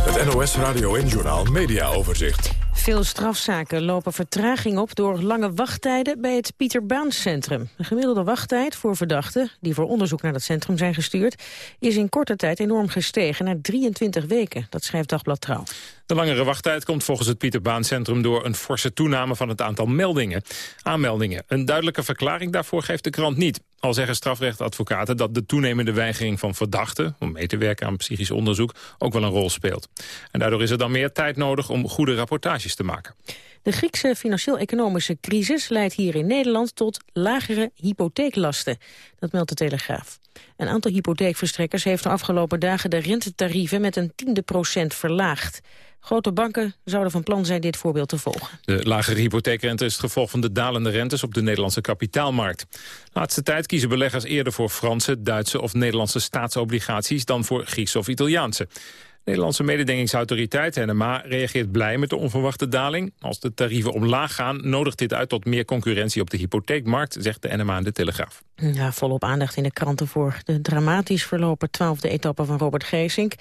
Het NOS Radio en Journal Media Overzicht. Veel strafzaken lopen vertraging op door lange wachttijden bij het Pieter Baan Centrum. De gemiddelde wachttijd voor verdachten die voor onderzoek naar dat centrum zijn gestuurd... is in korte tijd enorm gestegen naar 23 weken. Dat schrijft Dagblad Trouw. De langere wachttijd komt volgens het Pieter Baan Centrum door een forse toename van het aantal meldingen. Aanmeldingen. Een duidelijke verklaring daarvoor geeft de krant niet. Al zeggen strafrechtadvocaten dat de toenemende weigering van verdachten... om mee te werken aan psychisch onderzoek ook wel een rol speelt. En daardoor is er dan meer tijd nodig om goede rapportages te maken. De Griekse financieel-economische crisis leidt hier in Nederland tot lagere hypotheeklasten. Dat meldt de Telegraaf. Een aantal hypotheekverstrekkers heeft de afgelopen dagen de rentetarieven met een tiende procent verlaagd. Grote banken zouden van plan zijn dit voorbeeld te volgen. De lagere hypotheekrente is het gevolg van de dalende rentes op de Nederlandse kapitaalmarkt. Laatste tijd kiezen beleggers eerder voor Franse, Duitse of Nederlandse staatsobligaties dan voor Griekse of Italiaanse. Nederlandse mededingingsautoriteit NMA reageert blij met de onverwachte daling. Als de tarieven omlaag gaan, nodigt dit uit tot meer concurrentie op de hypotheekmarkt, zegt de NMA in de Telegraaf. Ja, volop aandacht in de kranten voor de dramatisch verlopen twaalfde etappe van Robert Geesink.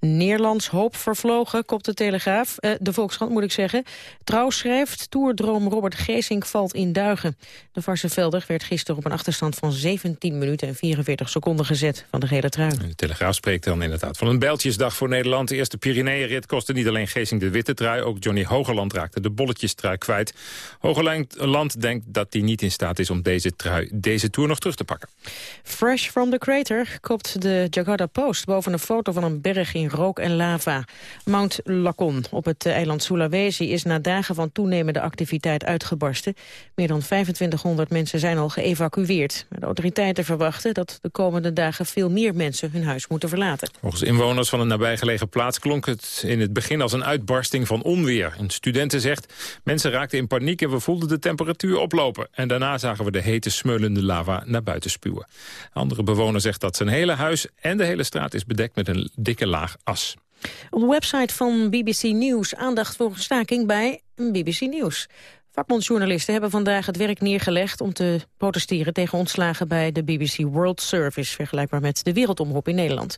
Nederlands hoop vervlogen, kopt de Telegraaf. Uh, de Volkskrant moet ik zeggen. Trouw schrijft, toerdroom Robert Geesink valt in duigen. De Varsenvelder werd gisteren op een achterstand van 17 minuten en 44 seconden gezet van de gele trui. De Telegraaf spreekt dan inderdaad van een bijltjesdag voor Nederland. De eerste Pyreneeënrit kostte niet alleen Geesink de witte trui, ook Johnny Hogerland raakte de bolletjestrui kwijt. Hogerland denkt dat hij niet in staat is om deze trui, deze toer nog terug te pakken. Fresh from the crater kopt de Jakarta Post boven een foto van een berg in rook en lava. Mount Lacon op het eiland Sulawesi is na dagen van toenemende activiteit uitgebarsten. Meer dan 2500 mensen zijn al geëvacueerd. De autoriteiten verwachten dat de komende dagen veel meer mensen hun huis moeten verlaten. Volgens inwoners van een nabijgelegen plaats klonk het in het begin als een uitbarsting van onweer. Een studenten zegt, mensen raakten in paniek en we voelden de temperatuur oplopen. En daarna zagen we de hete smeulende lava naar buiten spuwen. Andere bewoner zegt dat zijn hele huis en de hele straat is bedekt met een dikke laag as. Op de website van BBC News aandacht voor staking bij BBC News. Vakbondsjournalisten hebben vandaag het werk neergelegd om te protesteren tegen ontslagen bij de BBC World Service, vergelijkbaar met de Wereldomroep in Nederland.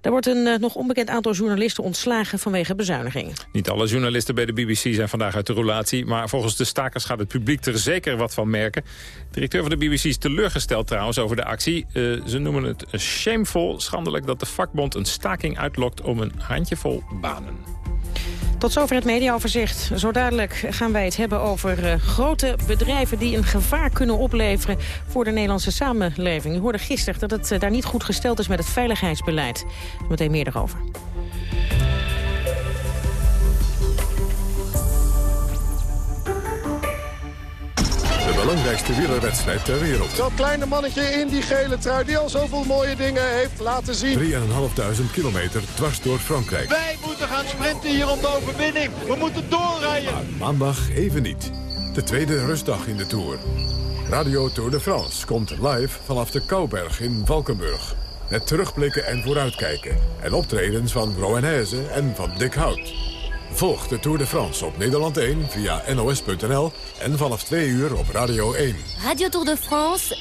Daar wordt een uh, nog onbekend aantal journalisten ontslagen vanwege bezuinigingen. Niet alle journalisten bij de BBC zijn vandaag uit de roulatie, maar volgens de stakers gaat het publiek er zeker wat van merken. De directeur van de BBC is teleurgesteld trouwens over de actie. Uh, ze noemen het shameful, schandelijk dat de vakbond een staking uitlokt om een handjevol banen. Tot zover het mediaoverzicht. Zo dadelijk gaan wij het hebben over uh, grote bedrijven... die een gevaar kunnen opleveren voor de Nederlandse samenleving. U hoorde gisteren dat het uh, daar niet goed gesteld is met het veiligheidsbeleid. Meteen meer erover. Belangrijkste wielerwedstrijd ter wereld. Dat kleine mannetje in die gele trui die al zoveel mooie dingen heeft laten zien. 3.500 kilometer dwars door Frankrijk. Wij moeten gaan sprinten hier om de overwinning. We moeten doorrijden. Maar maandag even niet. De tweede rustdag in de Tour. Radio Tour de France komt live vanaf de Kouberg in Valkenburg. Met terugblikken en vooruitkijken. En optredens van Roanese en van Dick Hout. Volg de Tour de France op Nederland 1 via nos.nl en vanaf 2 uur op Radio 1. Radio Tour de France,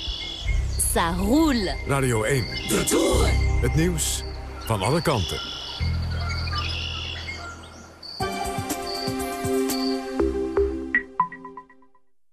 ça roule. Radio 1. De Tour. Het nieuws van alle kanten.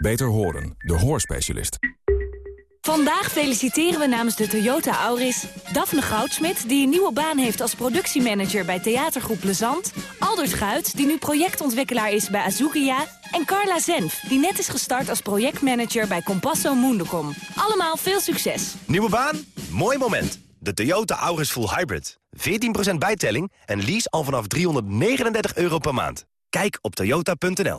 Beter Horen, de hoorspecialist. Vandaag feliciteren we namens de Toyota Auris Daphne Goudsmit... die een nieuwe baan heeft als productiemanager bij theatergroep Plezant... Aldert Guit, die nu projectontwikkelaar is bij Azukia... en Carla Zenf, die net is gestart als projectmanager bij Compasso Mundocom. Allemaal veel succes. Nieuwe baan? Mooi moment. De Toyota Auris Full Hybrid. 14% bijtelling en lease al vanaf 339 euro per maand. Kijk op toyota.nl.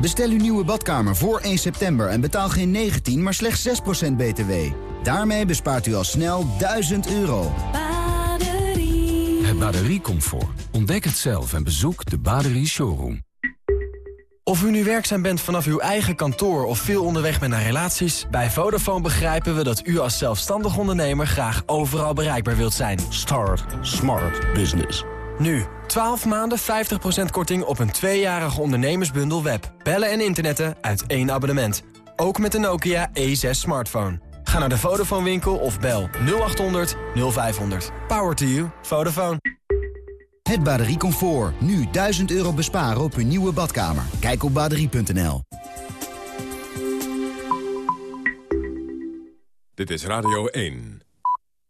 Bestel uw nieuwe badkamer voor 1 september en betaal geen 19, maar slechts 6% btw. Daarmee bespaart u al snel 1000 euro. Het batteriecomfort. Ontdek het zelf en bezoek de Baderie Showroom. Of u nu werkzaam bent vanaf uw eigen kantoor of veel onderweg bent naar relaties... bij Vodafone begrijpen we dat u als zelfstandig ondernemer graag overal bereikbaar wilt zijn. Start Smart Business. Nu, 12 maanden 50% korting op een tweejarige ondernemersbundel web. Bellen en internetten uit één abonnement. Ook met de Nokia E6 smartphone. Ga naar de Vodafone winkel of bel 0800 0500. Power to you. Vodafone. Het batteriecomfort. Nu 1000 euro besparen op uw nieuwe badkamer. Kijk op baderie.nl. Dit is Radio 1.